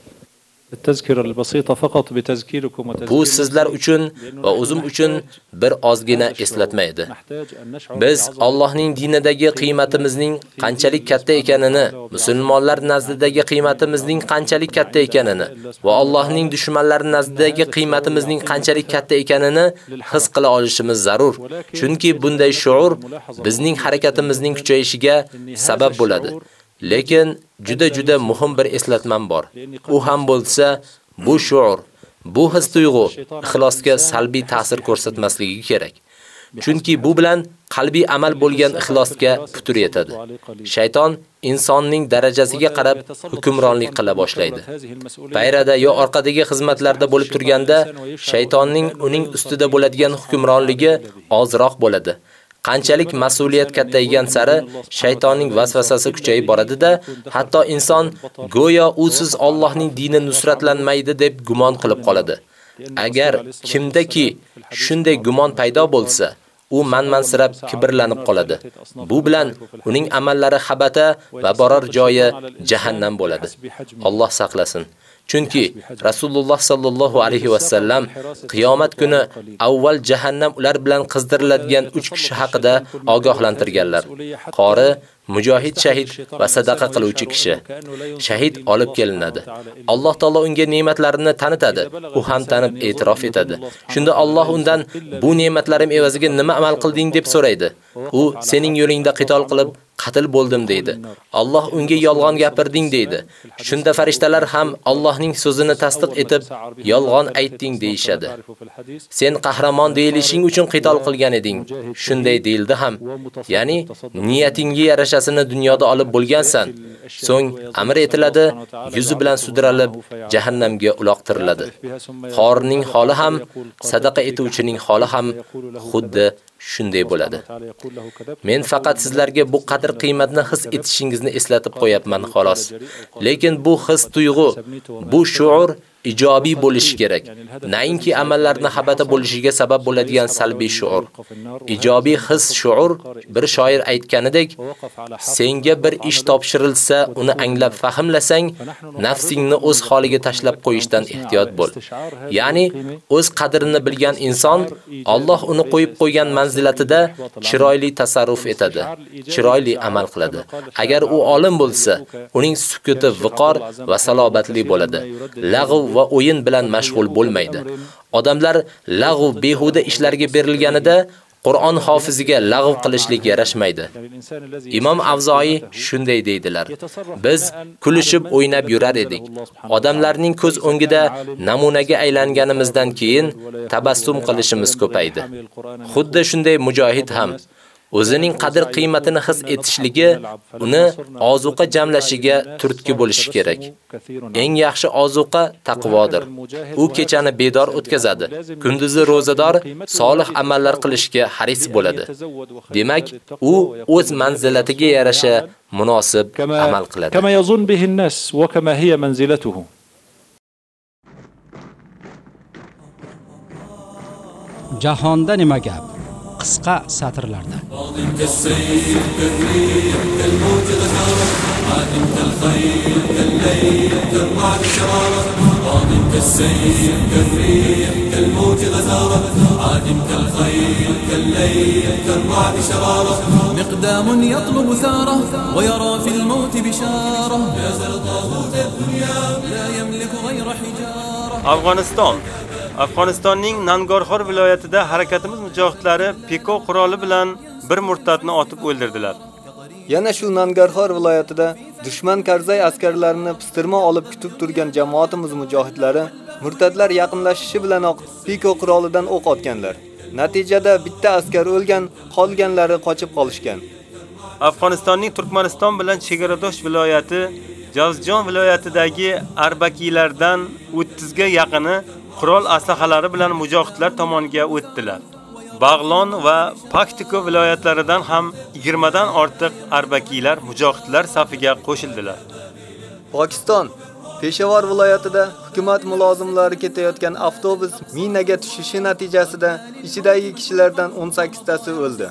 Bu sizlar uchun va o'zim uchun bir ozgina eslatma edi. Biz Allohning dinidagi qiymatimizning qanchalik katta ekanini, musulmonlar nazdidagi qiymatimizning qanchalik katta ekanini va Allohning dushmanlari nazdidagi qiymatimizning qanchalik katta ekanini his qila olishimiz zarur. Chunki bunday shuur bizning harakatimizning kuchayishiga sabab bo'ladi. Lekin juda juda muhim bir eslatmam bor. U ham bo'lsa, bu shuur, bu his tuyg'u ixlosga salbiy ta'sir ko'rsatmasligi kerak. Chunki bu bilan qalbiy amal bo'lgan ixlosga putur yetadi. Shayton insonning darajasiga qarab hukmronlik qila boshlaydi. Bayrada yo orqadagi xizmatlarda bo'lib turganda shaytonning uning ustida bo'ladigan hukmronligi ozroq bo'ladi. Qanchalik mas'uliyat kattaygan sari shaytonning vasvasasi kuchayib boradi-da, hatto inson go'yo usiz Allohning dini nusratlanmaydi deb gumon qilib qoladi. Agar kimdaki shunday gumon paydo bo'lsa, u manmansirab kibrlanib qoladi. Bu bilan uning amallari habata va borar joyi jahannam bo'ladi. Alloh saqlasin. Chunki Rasululloh sallallohu alayhi va sallam qiyomat kuni avval jahannam ular bilan qizdiriladigan 3 kishi haqida ogohlantirganlar. Qori mujohid shahid va sadaqa qiluvchi kishi. Shahid olib kelinadi. Alloh taolo unga ne'matlarini tanitadi. U ham tanib e'tirof etadi. Shunda Alloh undan bu ne'matlarim evaziga nima amal qilding deb so'raydi. U sening yo'lingda qitol qilib qatl bo'ldim deydi. Alloh unga yolg'on gapirding deydi. Shunda farishtalar ham Allohning so'zini tasdiq etib, yolg'on aytding deyshadi. Sen qahramon deyilishing uchun qitol qilgan eding. Shunday deyildi ham. Ya'ni niyatingga yarashasini dunyoda olib bo'lgansan. So'ng amr etiladi, yuzi bilan sudralib jahannamga uloqtiriladi. Xorning holi ham, sadaqa etuvchining holi ham xuddi shunday bo'ladi. Men faqat sizlarga bu qadr qiymatni his etishingizni eslatib qo'yapman xolos. Lekin bu his tuyg'u, bu shuur ijobiy bo'lishi kerak. Nainki amallarni habata bo'lishiga sabab bo'ladigan salbiy shuur. Ijobiy his shuur bir shoir aytganidek, senga bir ish topshirilsa, uni anglab fahmlasang, nafsingni o'z holiga tashlab qo'yishdan ehtiyot bo'l. Ya'ni o'z qadrini bilgan inson Alloh uni qo'yib qo'ygan manzilatida chiroyli tasarruf etadi, chiroyli amal qiladi. Agar u olim bo'lsa, uning sukuti viqor va salobatli bo'ladi. Lag'v va o'yin bilan mashg'ul bo'lmaydi. Odamlar lag'v behuda ishlarga berilganida Qur'on hofiziga lag'v qilishlik yarashmaydi. Imom Avzoi shunday deydilar. Biz kulishib o'ynab yurar edik. Odamlarning ko'z o'ngida namunaga aylanganimizdan keyin tabassum qilishimiz ko'paydi. Xuddi shunday mujohid ham o'zining qadr qiymatini his etishligi uni ozuqa jamlashiga turtki bo'lishi kerak. Eng yaxshi ozuqa taqvodir. U kechani bedor o'tkazadi. Kunduzi rozador, solih amallar qilishga haris bo'ladi. Demak, u o'z manzilatiga yarasha munosib amal qiladi. Kama yazun bihi an-nas wa kama hiya manzilatuhu. Jahonda nima gap? قسقا ساترلاردا كالليل شرارة مقدام يطلب ثارة ويرى في الموت بشارة. جاز الدنيا لا يملك غير حجارة. أفغانستان. Afg'onistonning Nangorxor viloyatida harakatimiz mujohidlari Piko quroli bilan bir murtadni otib o'ldirdilar. Yana shu Nangarxor viloyatida dushman Karzay askarlarini pistirma olib kutib turgan jamoatimiz mujohidlari murtadlar yaqinlashishi bilanoq Piko qurolidan o'q otganlar. Natijada bitta askar o'lgan, qolganlari qochib qolishgan. Afg'onistonning Turkmaniston bilan chegaradosh viloyati Jazjon viloyatidagi Arbakiylardan 30 ga yaqini qurol aslahalari bilan mujohidlar tomoniga o'tdilar. Bag'lon va Paktiko viloyatlaridan ham 20 dan ortiq arbakiylar mujohidlar safiga qo'shildilar. Pokiston Peshawar viloyatida hukumat mulozimlari ketayotgan avtobus minaga tushishi natijasida ichidagi kishilardan 18 tasi o'ldi.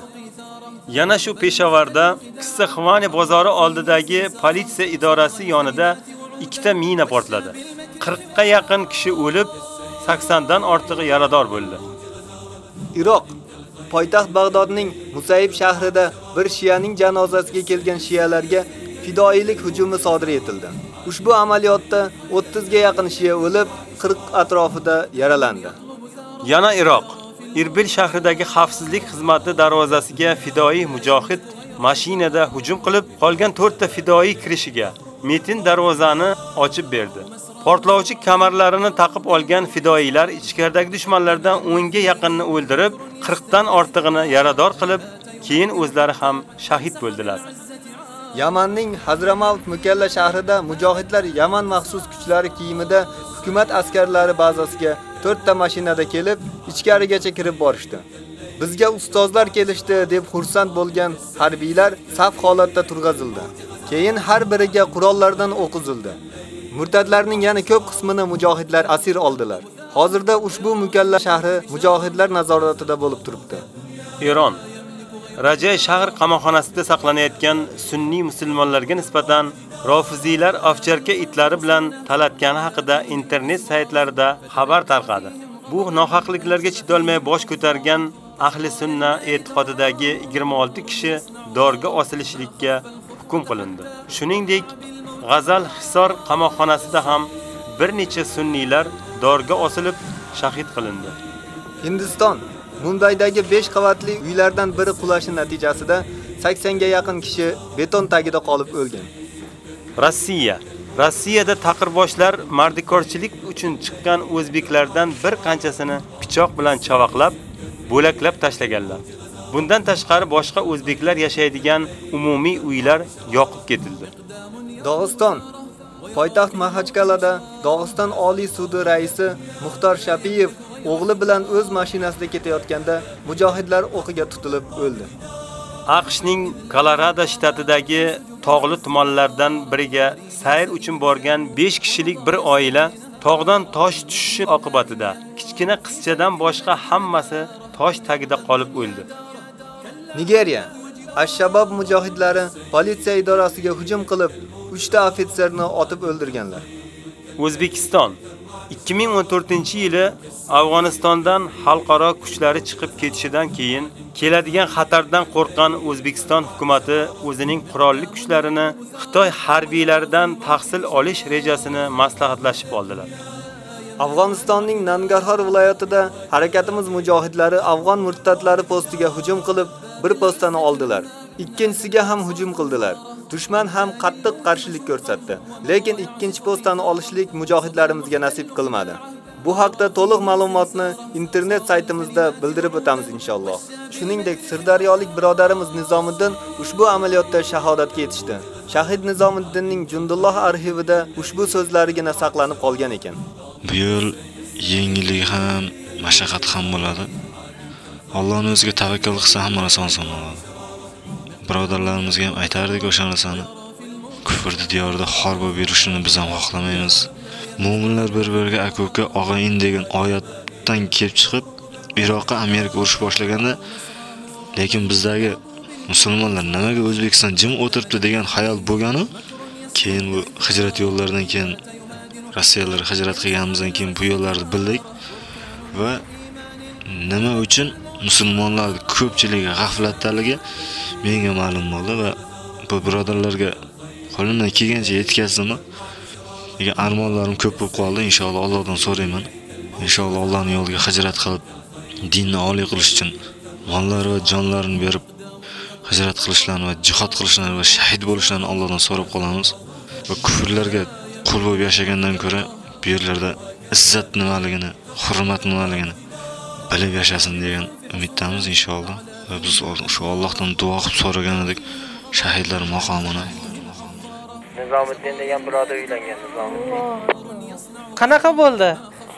Yana shu Peshavarda Qissixvani bozori oldidagi politsiya idorasi yonida ikkita mina portladi. 40 ga yaqin kishi o'lib, 80 dan ortig'i yarador bo'ldi. Iroq poytaxt Bag'dodning Musayib shahrida bir shiyaning janozasiga kelgan shiyalarga fidoilik hujumi sodir etildi. Ushbu amaliyotda 30 ga yaqin shiya o'lib, 40 atrofida yaralandi. Yana Iroq Irbil shahridagi xavfsizlik xizmati darvozasiga fidoi mujohid mashinada hujum qilib, qolgan 4 ta fidoi kirishiga metin darvozani ochib berdi. Portlovchi kamarlarini taqib olgan fidoilar ichkaridagi dushmanlardan 10 ga yaqinni o'ldirib, 40 dan ortig'ini yarador qilib, keyin o'zlari ham shahid bo'ldilar. Yamanning Hazramalt Mukalla shahrida mujohidlar Yaman maxsus kuchlari kiyimida hukumat askarlari bazasiga 4 ta mashinada kelib, ichkarigacha kirib borishdi. Bizga ustozlar kelishdi deb xursand bo'lgan harbiylar saf holatda turg'azildi. Keyin har biriga qurollardan o'q uzildi. Murtadlarning yana ko'p qismini mujohidlar asir oldilar. Hozirda ushbu Mukalla shahri mujohidlar nazoratida bo'lib turibdi. Eron Rajay shahar qamoqxonasida saqlanayotgan sunniy musulmonlarga nisbatan rofiziylar afcharka itlari bilan talatgani haqida internet saytlarida xabar tarqadi. Bu nohaqliklarga chidolmay bosh ko'targan ahli sunna e'tiqodidagi 26 kishi dorga osilishlikka hukm qilindi. Shuningdek, G'azal Hisor qamoqxonasida ham bir necha sunniylar dorga osilib shahid qilindi. Hindiston Mumbaydagi 5 qavatli uylardan biri qulashi natijasida 80 ga yaqin kishi beton tagida qolib o'lgan. Rossiya Rossiyada taqirboshlar mardikorchilik uchun chiqqan o'zbeklardan bir qanchasini pichoq bilan chavaqlab, bo'laklab tashlaganlar. Bundan tashqari boshqa o'zbeklar yashaydigan umumiy uylar yoqib ketildi. Dog'iston poytaxt Mahachkalada Dog'iston Oliy sudi raisi Muxtor Shapiyev o'g'li bilan o'z mashinasida ketayotganda mujohidlar o'qiga tutilib o'ldi. AQShning Kolorado shtatidagi tog'li tumanlardan biriga sayr uchun borgan 5 kishilik bir oila tog'dan tosh tushishi oqibatida kichkina qizchadan boshqa hammasi tosh tagida qolib o'ldi. Nigeriya Ash-Shabob mujohidlari politsiya idorasiga hujum qilib, 3 ta ofitserni otib o'ldirganlar. O'zbekiston 2014-yili Afg'onistondan xalqaro kuchlari chiqib ketishidan keyin keladigan xatardan qo'rqqan O'zbekiston hukumatı o'zining qurolli kuchlarini Xitoy harbiylaridan tahsil olish rejasini maslahatlashib oldilar. Afg'onistonning Nangarhor viloyatida harakatimiz mujohidlari afg'on murtadlari postiga hujum qilib, bir postani oldilar. Ikkinchisiga ham hujum qildilar. Dushman ham qattiq qarshilik ko'rsatdi, lekin ikkinchi postani olishlik mujohidlarimizga nasib qilmadi. Bu haqda to'liq ma'lumotni internet saytimizda bildirib o'tamiz inshaalloh. Shuningdek, Sirdaryolik birodarimiz Nizomiddin ushbu amaliyotda shahodatga yetishdi. Shahid Nizomiddinning Jundulloh arxivida ushbu so'zlarigina saqlanib qolgan ekan. Bu yo'l yengillik ham, mashaqqat ham bo'ladi. Allohning o'ziga tavakkal qilsa hamma narsa oson bo'ladi. Birodarlarimizga ham aytardik o'sha narsani. Kufrni diyorida xor bo'lib yurishini biz ham xohlamaymiz. Mu'minlar bir-biriga aka-uka, og'ayin degan oyatdan kelib chiqib, Iroqqa Amerika urush boshlaganda, lekin bizdagi musulmonlar nimaga O'zbekiston jim o'tiribdi degan xayol bo'lgani keyin bu hijrat yo'llaridan keyin Rossiyalar hijrat qilganimizdan keyin bu yo'llarni bildik va nima uchun musulmonlar ko'pchiligi g'aflatdaligi menga ma'lum bo'ldi va bu birodarlarga qo'limdan kelgancha yetkazdim. Lekin armonlarim ko'p bo'lib qoldi. Inshaalloh Allohdan so'rayman. Inshaalloh Allohning yo'liga hijrat qilib, dinni oliy qilish uchun mollari va jonlarini berib hijrat qilishlarini va jihad qilishlarini va shahid bo'lishlarini Allohdan so'rab qolamiz. Va kufrlarga qul bo'lib yashagandan ko'ra bu yerlarda izzat nimaligini, hurmat nimaligini bilib yashasin degan umiddamiz inshaalloh. Va biz shu Allohdan duo qilib so'ragan edik shahidlar maqomini. Nizomiddin degan birodar uylangan Nizomiddin. Qanaqa bo'ldi?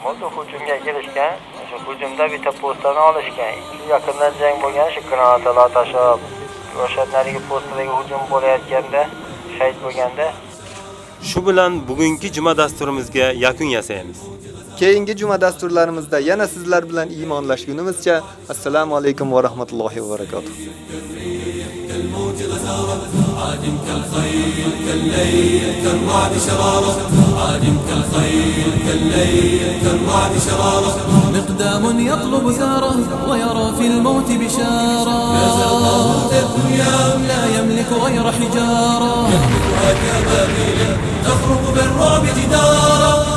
Bo'ldi hujumga kelishgan. O'sha hujumda bitta postani olishgan. Yaqindan jang bo'lgan, shu granatalar tashab, o'sha narigi postdagi hujum bo'layotganda shahid bo'lganda Shu bilan bugungi juma dasturimizga yakun yasaymiz. Keyingi juma dasturlarimizda yana sizlar bilan iymonlashgunimizcha assalomu alaykum va rahmatullohi va barakatuh. كالموج غزارة عادم كالخيل كالليل كالرعد شرارة عادم كالخيل كالليل كالرعد شرارة مقدام يطلب ثاره ويرى في الموت بشارة طاغوت الدنيا لا يملك غير حجارة يهبطها كبابيل تخرق بالرعب جدارا